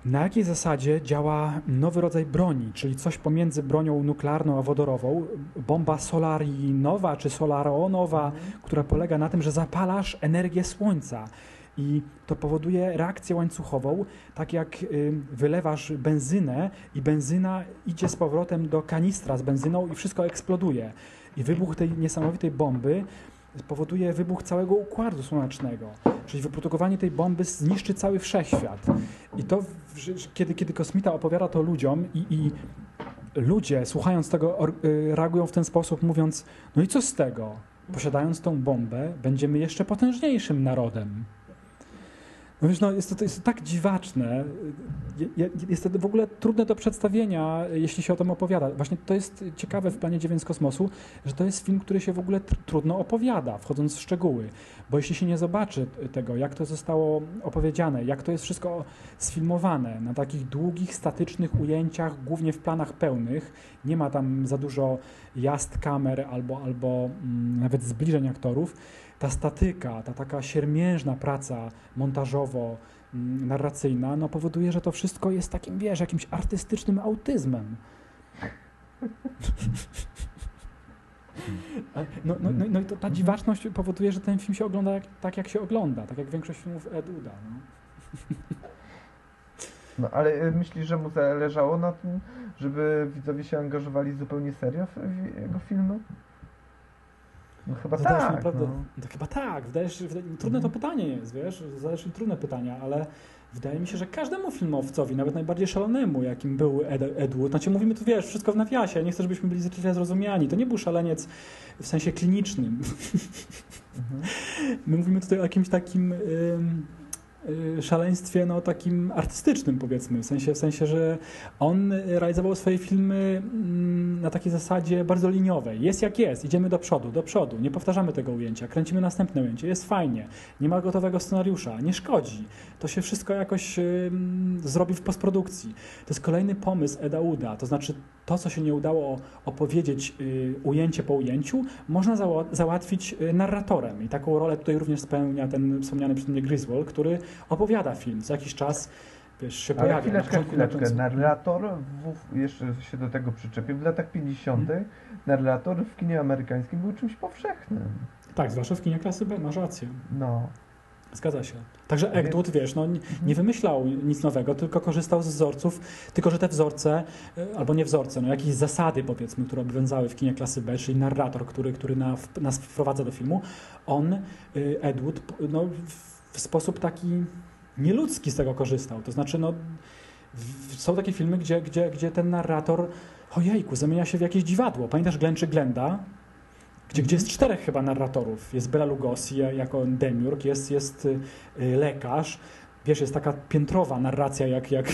na jakiej zasadzie działa nowy rodzaj broni, czyli coś pomiędzy bronią nuklearną a wodorową, bomba solarinowa czy solaronowa, która polega na tym, że zapalasz energię słońca. I to powoduje reakcję łańcuchową, tak jak wylewasz benzynę i benzyna idzie z powrotem do kanistra z benzyną i wszystko eksploduje. I wybuch tej niesamowitej bomby powoduje wybuch całego układu słonecznego. Czyli wyprodukowanie tej bomby zniszczy cały wszechświat. I to, kiedy, kiedy kosmita opowiada to ludziom i, i ludzie słuchając tego y, reagują w ten sposób, mówiąc, no i co z tego? Posiadając tą bombę, będziemy jeszcze potężniejszym narodem. No wiesz, no jest to, to jest tak dziwaczne, Je- je- jest to w ogóle trudne do przedstawienia, jeśli się o tym opowiada. Właśnie to jest ciekawe w Planie 9 z kosmosu, że to jest film, który się w ogóle tr- trudno opowiada, wchodząc w szczegóły. Bo jeśli się nie zobaczy tego, jak to zostało opowiedziane, jak to jest wszystko sfilmowane na takich długich, statycznych ujęciach, głównie w planach pełnych, nie ma tam za dużo jazd kamer albo, albo mm, nawet zbliżeń aktorów, ta statyka, ta taka siermiężna praca montażowo, mm, no powoduje, że to wszystko jest takim, wiesz, jakimś artystycznym autyzmem. No, no, no, no i to, ta dziwaczność powoduje, że ten film się ogląda jak, tak, jak się ogląda, tak jak większość filmów Ed Uda. No. No ale y, myślisz, że mu zależało na tym, żeby widzowie się angażowali zupełnie serio w jego filmy? No chyba Zadajesz mi tak. naprawdę, no. chyba tak, wydajesz, wydaje, trudne to pytanie jest, wiesz, zadajesz mi trudne pytania, ale wydaje mi się, że każdemu filmowcowi, nawet najbardziej szalonemu, jakim był Ed, Ed Wood, znaczy mówimy tu, wiesz, wszystko w nawiasie, nie chcę, żebyśmy byli źle zrozumiani, to nie był szaleniec w sensie klinicznym. Mhm. My mówimy tutaj o jakimś takim ym, szaleństwie no, takim artystycznym powiedzmy, w sensie, w sensie, że on realizował swoje filmy mm, na takiej zasadzie bardzo liniowej. Jest jak jest, idziemy do przodu, do przodu, nie powtarzamy tego ujęcia, kręcimy następne ujęcie, jest fajnie, nie ma gotowego scenariusza, nie szkodzi. To się wszystko jakoś y, zrobi w postprodukcji. To jest kolejny pomysł Eda Uda, to znaczy to, co się nie udało opowiedzieć y, ujęcie po ujęciu, można zała załatwić y, narratorem. I taką rolę tutaj również spełnia ten wspomniany przeze mnie Griswold, który opowiada film. Co jakiś czas wiesz, się Ale pojawia. chwileczkę, na chwileczkę. Narrator, w, jeszcze się do tego przyczepię, w latach 50. narrator w kinie amerykańskim był czymś powszechnym. Tak, zwłaszcza w kinie klasy B, masz rację. No. Zgadza się. Także Eggwood, wiesz, no, nie- nie wymyślał nic nowego, tylko korzystał z wzorców, tylko że te wzorce, y, albo nie wzorce, no jakieś zasady powiedzmy, które obowiązały w kinie klasy B, czyli narrator, który, który na, nas wprowadza do filmu, on, y, Edward, no, w, sposób taki nieludzki z tego korzystał. To znaczy, no, w, są takie filmy, gdzie, gdzie, gdzie ten narrator, ojejku, zamienia się w jakieś dziwadło. Pamiętasz Glęczy Glenda? Gdzie, gdzie jest czterech chyba narratorów. Jest Bela Lugosi jako demiurg, jest, jest y, y, lekarz. Wiesz, jest taka piętrowa narracja, jak, jak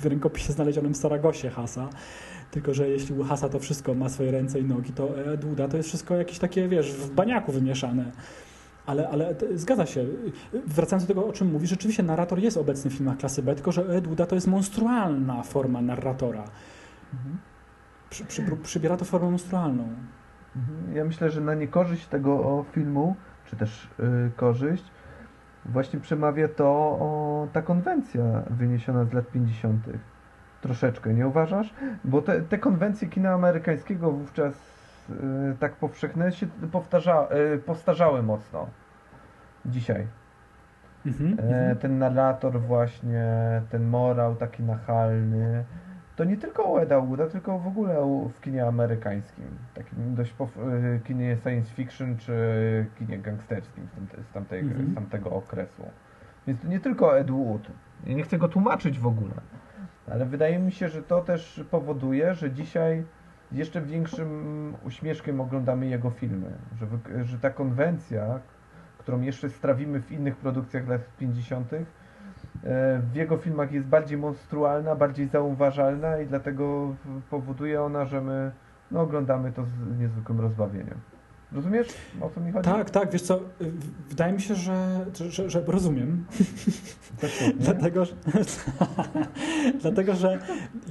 w rękopisie znalezionym w Saragosie Hasa. Tylko, że jeśli u Hasa to wszystko ma swoje ręce i nogi, to Eduda to jest wszystko jakieś takie, wiesz, w baniaku wymieszane. Ale, ale zgadza się. Wracając do tego, o czym mówisz, rzeczywiście narrator jest obecny w filmach klasy B, tylko że Eduda to jest monstrualna forma narratora. Przy, przy, przybiera to formę monstrualną. Mhm. Ja myślę, że na niekorzyść tego filmu, czy też y, korzyść, właśnie przemawia to o, ta konwencja wyniesiona z lat 50. Troszeczkę, nie uważasz? Bo te, te konwencje kina amerykańskiego wówczas tak powszechne się powtarza, y, powtarzały mocno. Dzisiaj. Mhm, E, mhm. ten narrator właśnie, ten morał taki nachalny. To nie tylko u Eda Wooda, tylko w ogóle w kinie amerykańskim. Takim dość e, kinie science fiction czy kinie gangsterskim z, tamte, z, tamtej, Mhm. z tamtego okresu. Więc to nie tylko Ed Wood. Ja nie chcę go tłumaczyć w ogóle. Ale wydaje mi się, że to też powoduje, że dzisiaj jeszcze większym uśmieszkiem oglądamy jego filmy. Że, że ta konwencja, którą jeszcze strawimy w innych produkcjach lat 50., e, w jego filmach jest bardziej monstrualna, bardziej zauważalna i dlatego powoduje ona, że my no, oglądamy to z niezwykłym rozbawieniem. Rozumiesz, o co mi chodzi? Tak, tak, wiesz co, wydaje mi się, że, że, że, rozumiem. Dlatego, że, dlatego, że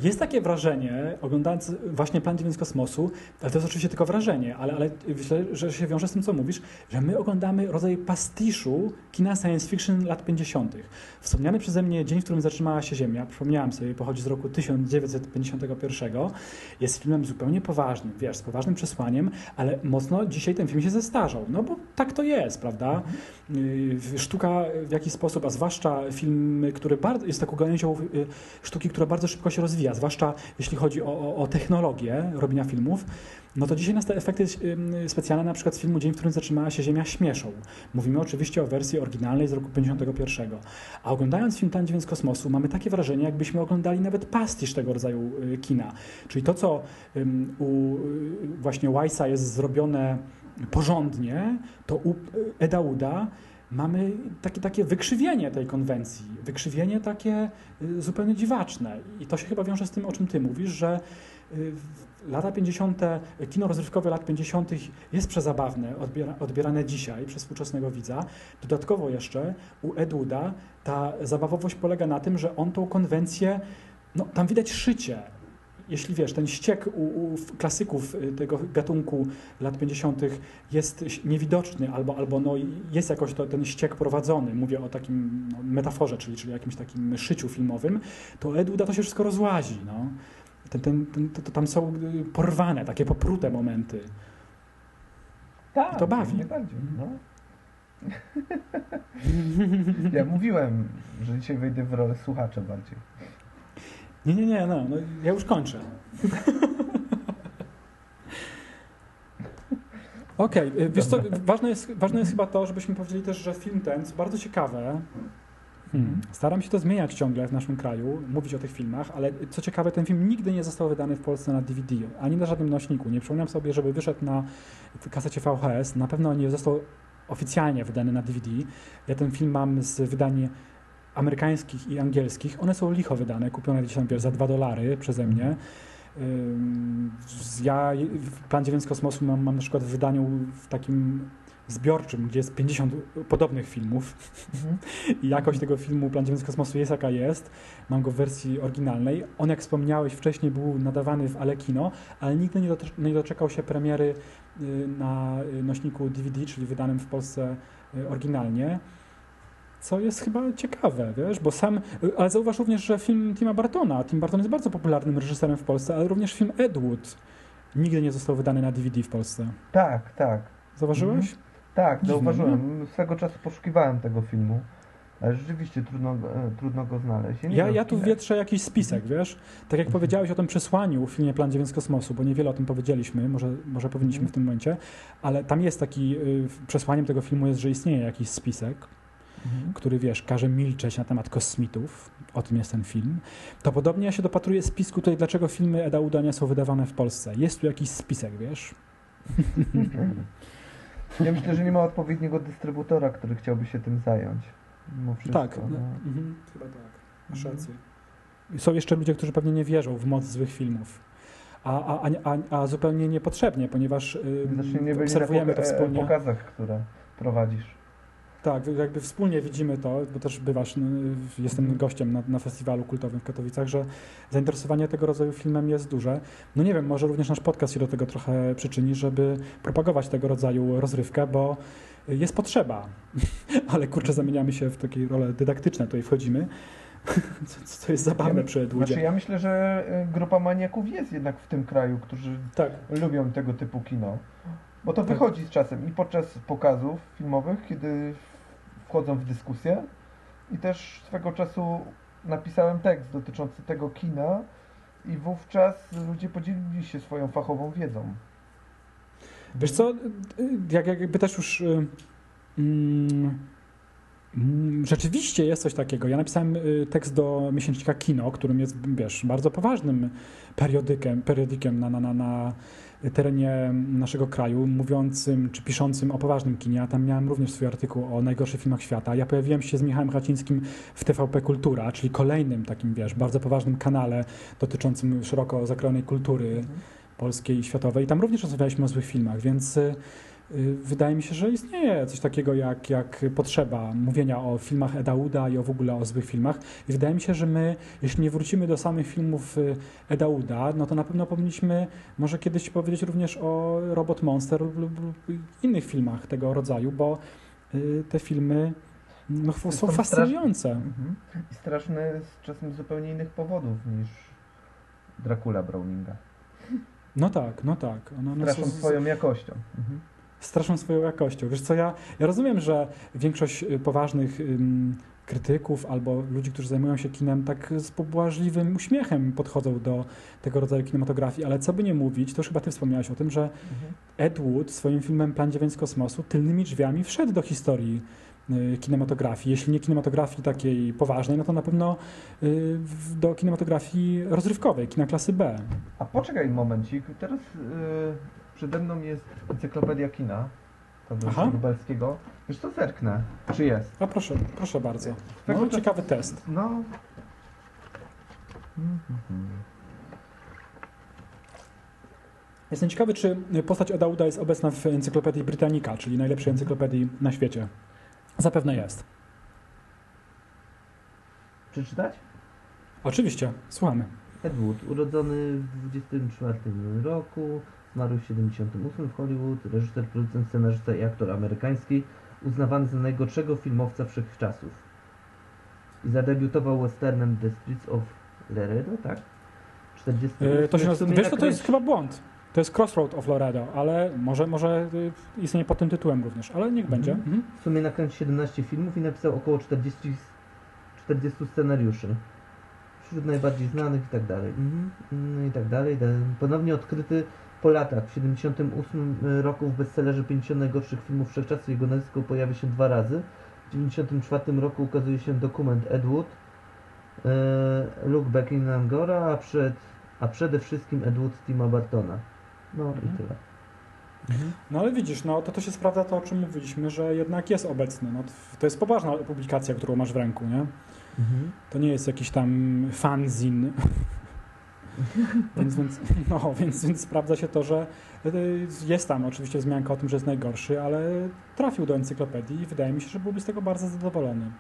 jest takie wrażenie, oglądając właśnie Plan 9 z kosmosu, ale to jest oczywiście tylko wrażenie, ale, ale myślę, że się wiąże z tym, co mówisz, że my oglądamy rodzaj pastiszu kina science fiction lat 50. Wspomniany przeze mnie Dzień, w którym zatrzymała się Ziemia, przypomniałem sobie, pochodzi z roku 1951, jest filmem zupełnie poważnym, wiesz, z poważnym przesłaniem, ale mocno dzisiaj ten film się zestarzał, no bo tak to jest, prawda? Y, Sztuka w jakiś sposób, a zwłaszcza film, który bardzo, jest taką gałęzią y, sztuki, która bardzo szybko się rozwija, zwłaszcza jeśli chodzi o, o, o technologię robienia filmów, no to dzisiaj nas te efekty y, specjalne na przykład z filmu Dzień, w którym zatrzymała się Ziemia śmieszą. Mówimy oczywiście o wersji oryginalnej z roku 51. A oglądając film Plan 9 z kosmosu mamy takie wrażenie, jakbyśmy oglądali nawet pastisz tego rodzaju kina. Czyli to, co u właśnie Weissa jest zrobione porządnie, to u y, Eda Uda mamy takie, takie wykrzywienie tej konwencji, wykrzywienie takie y, zupełnie dziwaczne. I to się chyba wiąże z tym, o czym ty mówisz, że y, lata 50., kino rozrywkowe lat 50. jest przezabawne, odbiera, odbierane dzisiaj przez współczesnego widza. Dodatkowo jeszcze u Eduda ta zabawowość polega na tym, że on tą konwencję, no tam widać szycie. Jeśli wiesz, ten ściek u, u klasyków y, tego gatunku lat 50. jest niewidoczny, albo, albo no jest jakoś to, ten ściek prowadzony, mówię o takim no, metaforze, czyli, czyli jakimś takim szyciu filmowym, to Eduda to się wszystko rozłazi. No. Ten, ten, ten, to, to tam są y, porwane, takie poprute momenty. Tak, to bawi. jak najbardziej, no. Ja mówiłem, że dzisiaj wejdę w rolę słuchacza bardziej. Nie, nie, nie, no, no ja już kończę. Okej, y, wiesz co, ważne jest, ważne jest chyba to, żebyśmy powiedzieli też, że film ten, co bardzo ciekawe, hmm, staram się to zmieniać ciągle w naszym kraju, mówić o tych filmach, ale co ciekawe, ten film nigdy nie został wydany w Polsce na DVD, ani na żadnym nośniku. Nie przypominam sobie, żeby wyszedł na kasecie VHS, na pewno nie został oficjalnie wydany na DVD. Ja ten film mam z wydań amerykańskich i angielskich. One są licho wydane, kupione gdzieś tam za 2 dolary przeze mnie. Ja Plan 9 z kosmosu mam, mam na przykład w wydaniu w takim zbiorczym, gdzie jest 50 podobnych filmów i jakość tego filmu Plan 9 z kosmosu jest jaka jest. Mam go w wersji oryginalnej. On, jak wspomniałeś, wcześniej był nadawany w Alekino, ale nigdy nie, doczek- nie doczekał się premiery y, na nośniku DVD, czyli wydanym w Polsce y, oryginalnie. Co jest chyba ciekawe, wiesz, bo sam, ale zauważ również, że film Tima Bartona, Tim Barton jest bardzo popularnym reżyserem w Polsce, ale również film Ed Wood nigdy nie został wydany na DVD w Polsce. Tak, tak. Zauważyłeś? Mhm. Tak, Dziwne, zauważyłem. Swego czasu poszukiwałem tego filmu, ale rzeczywiście trudno, go- e, trudno go znaleźć. nie Ja, wiem, ja tu wietrzę jakiś spisek, wiesz? Tak jak powiedziałeś o tym przesłaniu w filmie Plan 9 z kosmosu, bo niewiele o tym powiedzieliśmy, może, może powinniśmy w tym momencie, ale tam jest taki, y, przesłaniem tego filmu jest, że istnieje jakiś spisek, Mhm. który wiesz, każe milczeć na temat kosmitów, o tym jest ten film, to podobnie ja się dopatruję spisku tutaj, dlaczego filmy Eda Uda nie są wydawane w Polsce. Jest tu jakiś spisek, wiesz? Ja myślę, że nie ma odpowiedniego dystrybutora, który chciałby się tym zająć. Wszystko, tak, no. mhm, chyba tak, masz Mhm. rację. Są jeszcze ludzie, którzy pewnie nie wierzą w moc złych filmów. A, a, a, a, a zupełnie niepotrzebnie, ponieważ y, Widocznie nie obserwujemy na to poka- e, wspólnie. pokazach, które prowadzisz. Tak, jakby wspólnie widzimy to, bo też bywasz, no, jestem gościem na, na festiwalu kultowym w Katowicach, że zainteresowanie tego rodzaju filmem jest duże. No nie wiem, może również nasz podcast się do tego trochę przyczyni, żeby propagować tego rodzaju rozrywkę, bo jest potrzeba. Ale kurczę, zamieniamy się w takie role dydaktyczne, tutaj wchodzimy. Co, co jest zabawne Ja- przy Edwoodzie. Znaczy ja myślę, że e, grupa maniaków jest jednak w tym kraju, którzy Tak. lubią tego typu kino. Bo to Tak. wychodzi z czasem i podczas pokazów filmowych, kiedy wchodzą w dyskusję. I też swego czasu napisałem tekst dotyczący tego kina i wówczas ludzie podzielili się swoją fachową wiedzą. Wiesz co, jak, jakby też już mm, mm, rzeczywiście jest coś takiego. Ja napisałem y, tekst do miesięcznika Kino, którym jest, wiesz, bardzo poważnym periodykiem, periodykiem na, na, na, na terenie naszego kraju, mówiącym czy piszącym o poważnym kinie. Ja tam miałem również swój artykuł o najgorszych filmach świata. Ja pojawiłem się z Michałem Hacińskim w TVP Kultura, czyli kolejnym takim, wiesz, bardzo poważnym kanale dotyczącym szeroko zakrojonej kultury polskiej i światowej. Tam również rozmawialiśmy o złych filmach, więc y, wydaje mi się, że istnieje coś takiego jak, jak potrzeba mówienia o filmach Eda Uda i o w ogóle o złych filmach. I wydaje mi się, że my, jeśli nie wrócimy do samych filmów y, Eda Uda, no to na pewno powinniśmy może kiedyś powiedzieć również o Robot Monster lub, lub, lub innych filmach tego rodzaju, bo y, te filmy no, są Są fascynujące. Mhm. I straszne z czasem z zupełnie innych powodów niż Dracula Browninga. No tak, no tak. One, one Straszą swoją jakością. Mhm. Straszą swoją jakością. Wiesz co, ja, ja rozumiem, że większość y, poważnych ym, krytyków albo ludzi, którzy zajmują się kinem, tak z pobłażliwym uśmiechem podchodzą do tego rodzaju kinematografii, ale co by nie mówić, to już chyba ty wspomniałeś o tym, że Ed Wood swoim filmem Plan 9 z kosmosu tylnymi drzwiami wszedł do historii y, kinematografii. Jeśli nie kinematografii takiej poważnej, no to na pewno y, do kinematografii rozrywkowej, kina klasy B. A poczekaj momencik, teraz przede mną jest encyklopedia kina Aha. Tadeusza Lubelskiego. Wiesz co, zerknę, czy jest. A proszę, proszę bardzo. Swego No, czasu- ciekawy test. No. Jestem ciekawy, czy postać Eda Uda jest obecna w encyklopedii Britannica, czyli najlepszej encyklopedii na świecie. Zapewne jest. Przeczytać? Oczywiście, słuchamy. Ed Wood, urodzony w 24 roku, zmarł w 78 w Hollywood, reżyser, producent, scenarzysta i aktor amerykański, uznawany za najgorszego filmowca wszechczasów. I zadebiutował westernem The Streets of Laredo, tak? 40 E, to się nazywa, wiesz, to, to jest chyba błąd. To jest Crossroad of Laredo, ale może, może y, istnieje pod tym tytułem również, ale niech będzie. Mhm. W sumie nakręcił 17 filmów i napisał około 40, 40 scenariuszy. Wśród najbardziej znanych i tak dalej. Mhm. No i tak dalej. Da- Ponownie odkryty po latach. W 78 roku w bestsellerze 50 najgorszych filmów wszechczasów jego nazwisko pojawia się dwa razy. W 94 roku ukazuje się dokument Ed Wood, e, Look Back in Angora, a, przed, a przede wszystkim Ed Wood Tima Bartona. No i tyle. No ale widzisz, no to to się sprawdza to, o czym mówiliśmy, że jednak jest obecny. No, to jest poważna publikacja, którą masz w ręku, nie? Mhm. To nie jest jakiś tam fanzin. więc, więc, no, więc, więc sprawdza się to, że y, jest tam oczywiście wzmianka o tym, że jest najgorszy, ale trafił do encyklopedii i wydaje mi się, że byłby z tego bardzo zadowolony.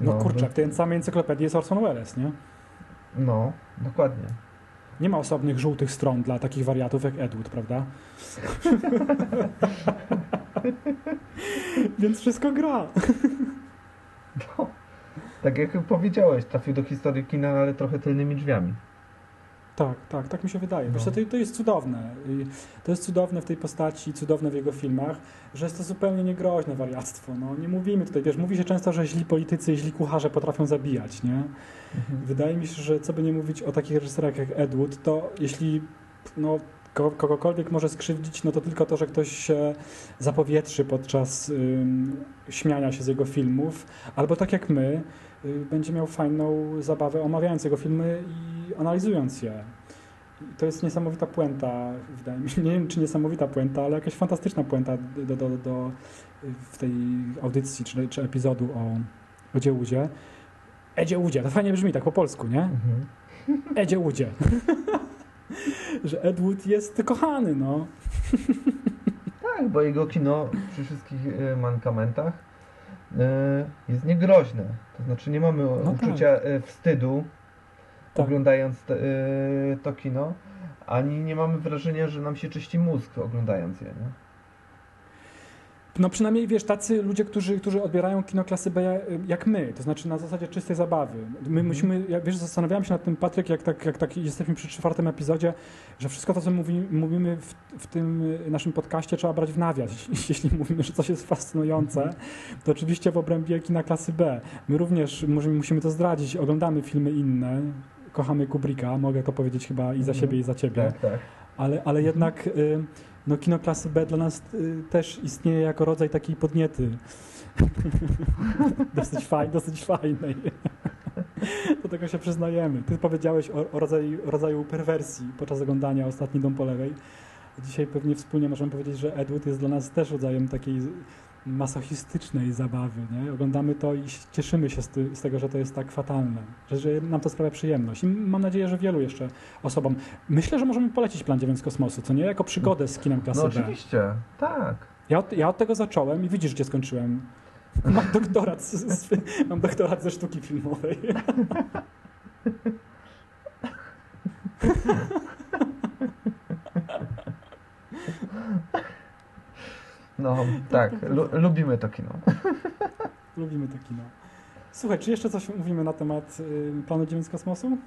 No, No, kurczę, no. w tej samej encyklopedii jest Orson Welles, nie? No, dokładnie. Nie ma osobnych żółtych stron dla takich wariatów jak Edward, prawda? Więc wszystko gra. Tak jak powiedziałeś, trafił do historii kina, ale trochę tylnymi drzwiami. Tak, tak, tak mi się wydaje. No. to, to jest cudowne. To jest cudowne w tej postaci, cudowne w jego filmach, że jest to zupełnie niegroźne wariactwo. No, nie mówimy tutaj, wiesz, mówi się często, że źli politycy i źli kucharze potrafią zabijać, nie? Wydaje mi się, że co by nie mówić o takich reżyserach jak Edward, to jeśli no, ko- kogokolwiek może skrzywdzić, no to tylko to, że ktoś się zapowietrzy podczas ym, śmiania się z jego filmów, albo tak jak my, będzie miał fajną zabawę omawiając jego filmy i analizując je. To jest niesamowita puenta, wydaje mi się, nie wiem czy niesamowita puenta, ale jakaś fantastyczna puenta do, do, do, w tej audycji czy, czy epizodu o, o Dziełudzie. Edzie Łudzie, to fajnie brzmi tak po polsku, nie? Mhm. Edzie Łudzie. że Edward jest kochany, no. Tak, bo jego kino przy wszystkich e, mankamentach jest niegroźne. To znaczy nie mamy tak. uczucia e, wstydu Tak. oglądając te, e, to kino, ani nie mamy wrażenia, że nam się czyści mózg oglądając je. Nie? No przynajmniej, wiesz, tacy ludzie, którzy, którzy odbierają kino klasy B jak my, to znaczy na zasadzie czystej zabawy. My musimy, ja, wiesz, zastanawiałem się nad tym, Patryk, jak tak, jak tak jesteśmy przy czwartym epizodzie, że wszystko to, co mówi, mówimy w, w tym naszym podcaście, trzeba brać w nawias. Jeśli mówimy, że coś jest fascynujące, to oczywiście w obrębie kina klasy B. My również musimy, musimy to zdradzić, oglądamy filmy inne, kochamy Kubricka, mogę to powiedzieć chyba i za Mhm. siebie, i za ciebie. Tak, tak. Ale, ale jednak y, no, kino klasy B dla nas y, też istnieje jako rodzaj takiej podniety. dosyć, faj, dosyć fajnej. Do tego się przyznajemy. Ty powiedziałeś o, o, rodzaju, rodzaju perwersji podczas oglądania Ostatni Dom po lewej. Dzisiaj pewnie wspólnie możemy powiedzieć, że Edward jest dla nas też rodzajem takiej masochistycznej zabawy. Nie? Oglądamy to i cieszymy się z, ty, z tego, że to jest tak fatalne, że, że nam to sprawia przyjemność. I mam nadzieję, że wielu jeszcze osobom. Myślę, że możemy polecić Plan 9 z kosmosu, co nie? Jako przygodę z kinem klasy No B. oczywiście, tak. Ja od, ja od tego zacząłem i widzisz, gdzie skończyłem. Mam doktorat, z, z, mam doktorat ze sztuki filmowej. No tak, lu lubimy to kino. Lubimy to kino. Słuchaj, czy jeszcze coś mówimy na temat y, planu 9 z kosmosu?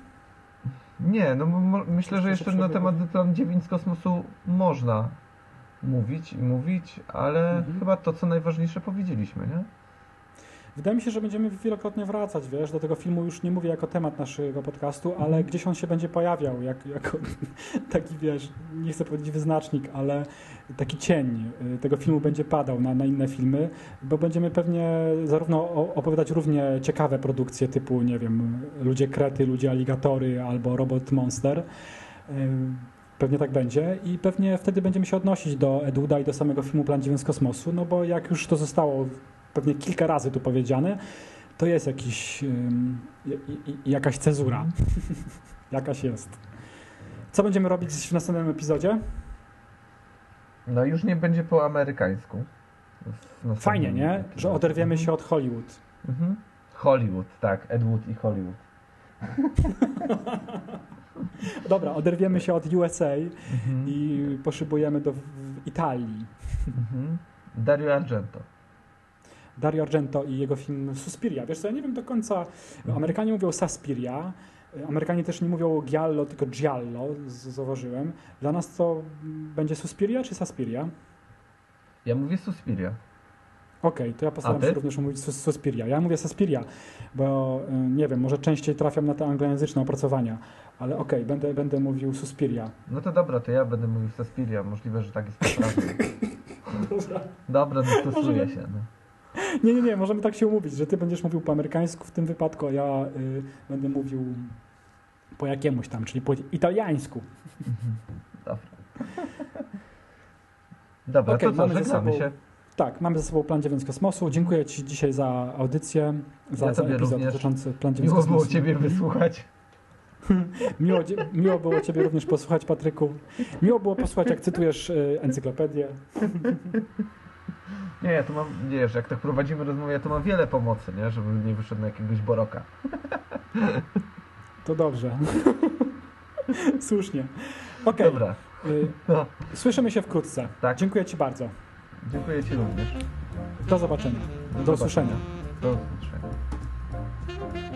Nie, no myślę, że jeszcze na temat Plan 9 z kosmosu można mówić i mówić, ale Mhm. chyba to, co najważniejsze powiedzieliśmy, nie? Wydaje mi się, że będziemy wielokrotnie wracać, wiesz, do tego filmu już nie mówię jako temat naszego podcastu, ale gdzieś on się będzie pojawiał, jak, jako taki, wiesz, nie chcę powiedzieć wyznacznik, ale taki cień y, tego filmu będzie padał na, na inne filmy, bo będziemy pewnie zarówno opowiadać równie ciekawe produkcje typu, nie wiem, Ludzie Krety, Ludzie Aligatory albo Robot Monster. Y, Pewnie tak będzie i pewnie wtedy będziemy się odnosić do Eduda i do samego filmu Plan 9 z kosmosu, no bo jak już to zostało pewnie kilka razy tu powiedziane, to jest jakiś, jakaś cezura. jakaś jest. Co będziemy robić w następnym epizodzie? No już nie będzie po amerykańsku. Fajnie, nie? Że oderwiemy się od Hollywood. Mhm. Hollywood, tak, Ed Wood i Hollywood. Dobra, oderwiemy się od USA Mhm. i poszybujemy do w- w Italii. Mhm. Dario Argento. Dario Argento i jego film Suspiria. Wiesz co, ja nie wiem do końca, Amerykanie mówią Suspiria, Amerykanie też nie mówią Giallo, tylko Giallo, zauważyłem. Dla nas to będzie Suspiria czy Suspiria? Ja mówię Suspiria. Okej, to ja postaram się również mówić sus- Suspiria. Ja mówię Suspiria, bo y, nie wiem, może częściej trafiam na te anglojęzyczne opracowania, ale okej, będę, będę mówił Suspiria. No to dobra, to ja będę mówił Suspiria. Możliwe, że tak jest poprawnie. Dobra, dostosuję się. No. Nie, nie, nie, możemy tak się umówić, że ty będziesz mówił po amerykańsku w tym wypadku, a ja y, będę mówił po jakiemuś tam, czyli po italiańsku. Dobra. Dobra, Okej, to co, żegnamy się. Tak, mamy ze sobą Plan 9 z kosmosu. Dziękuję Ci dzisiaj za audycję, za, Ja za epizod również. dotyczący Plan 9 z Miło kosmosu. było Ciebie wysłuchać. Miło, miło było Ciebie również posłuchać, Patryku. Miło było posłuchać, jak cytujesz y, encyklopedię. Nie, ja tu mam, wiesz, jak tak prowadzimy rozmowę, ja tu mam wiele pomocy, nie? Żebym nie wyszedł na jakiegoś boroka. To dobrze. Słusznie. Okej. Dobra. y, No. Słyszymy się wkrótce. Tak. Dziękuję Ci bardzo. Dziękuję Ci również. Do zobaczenia. Do zobaczenia. usłyszenia. Do usłyszenia.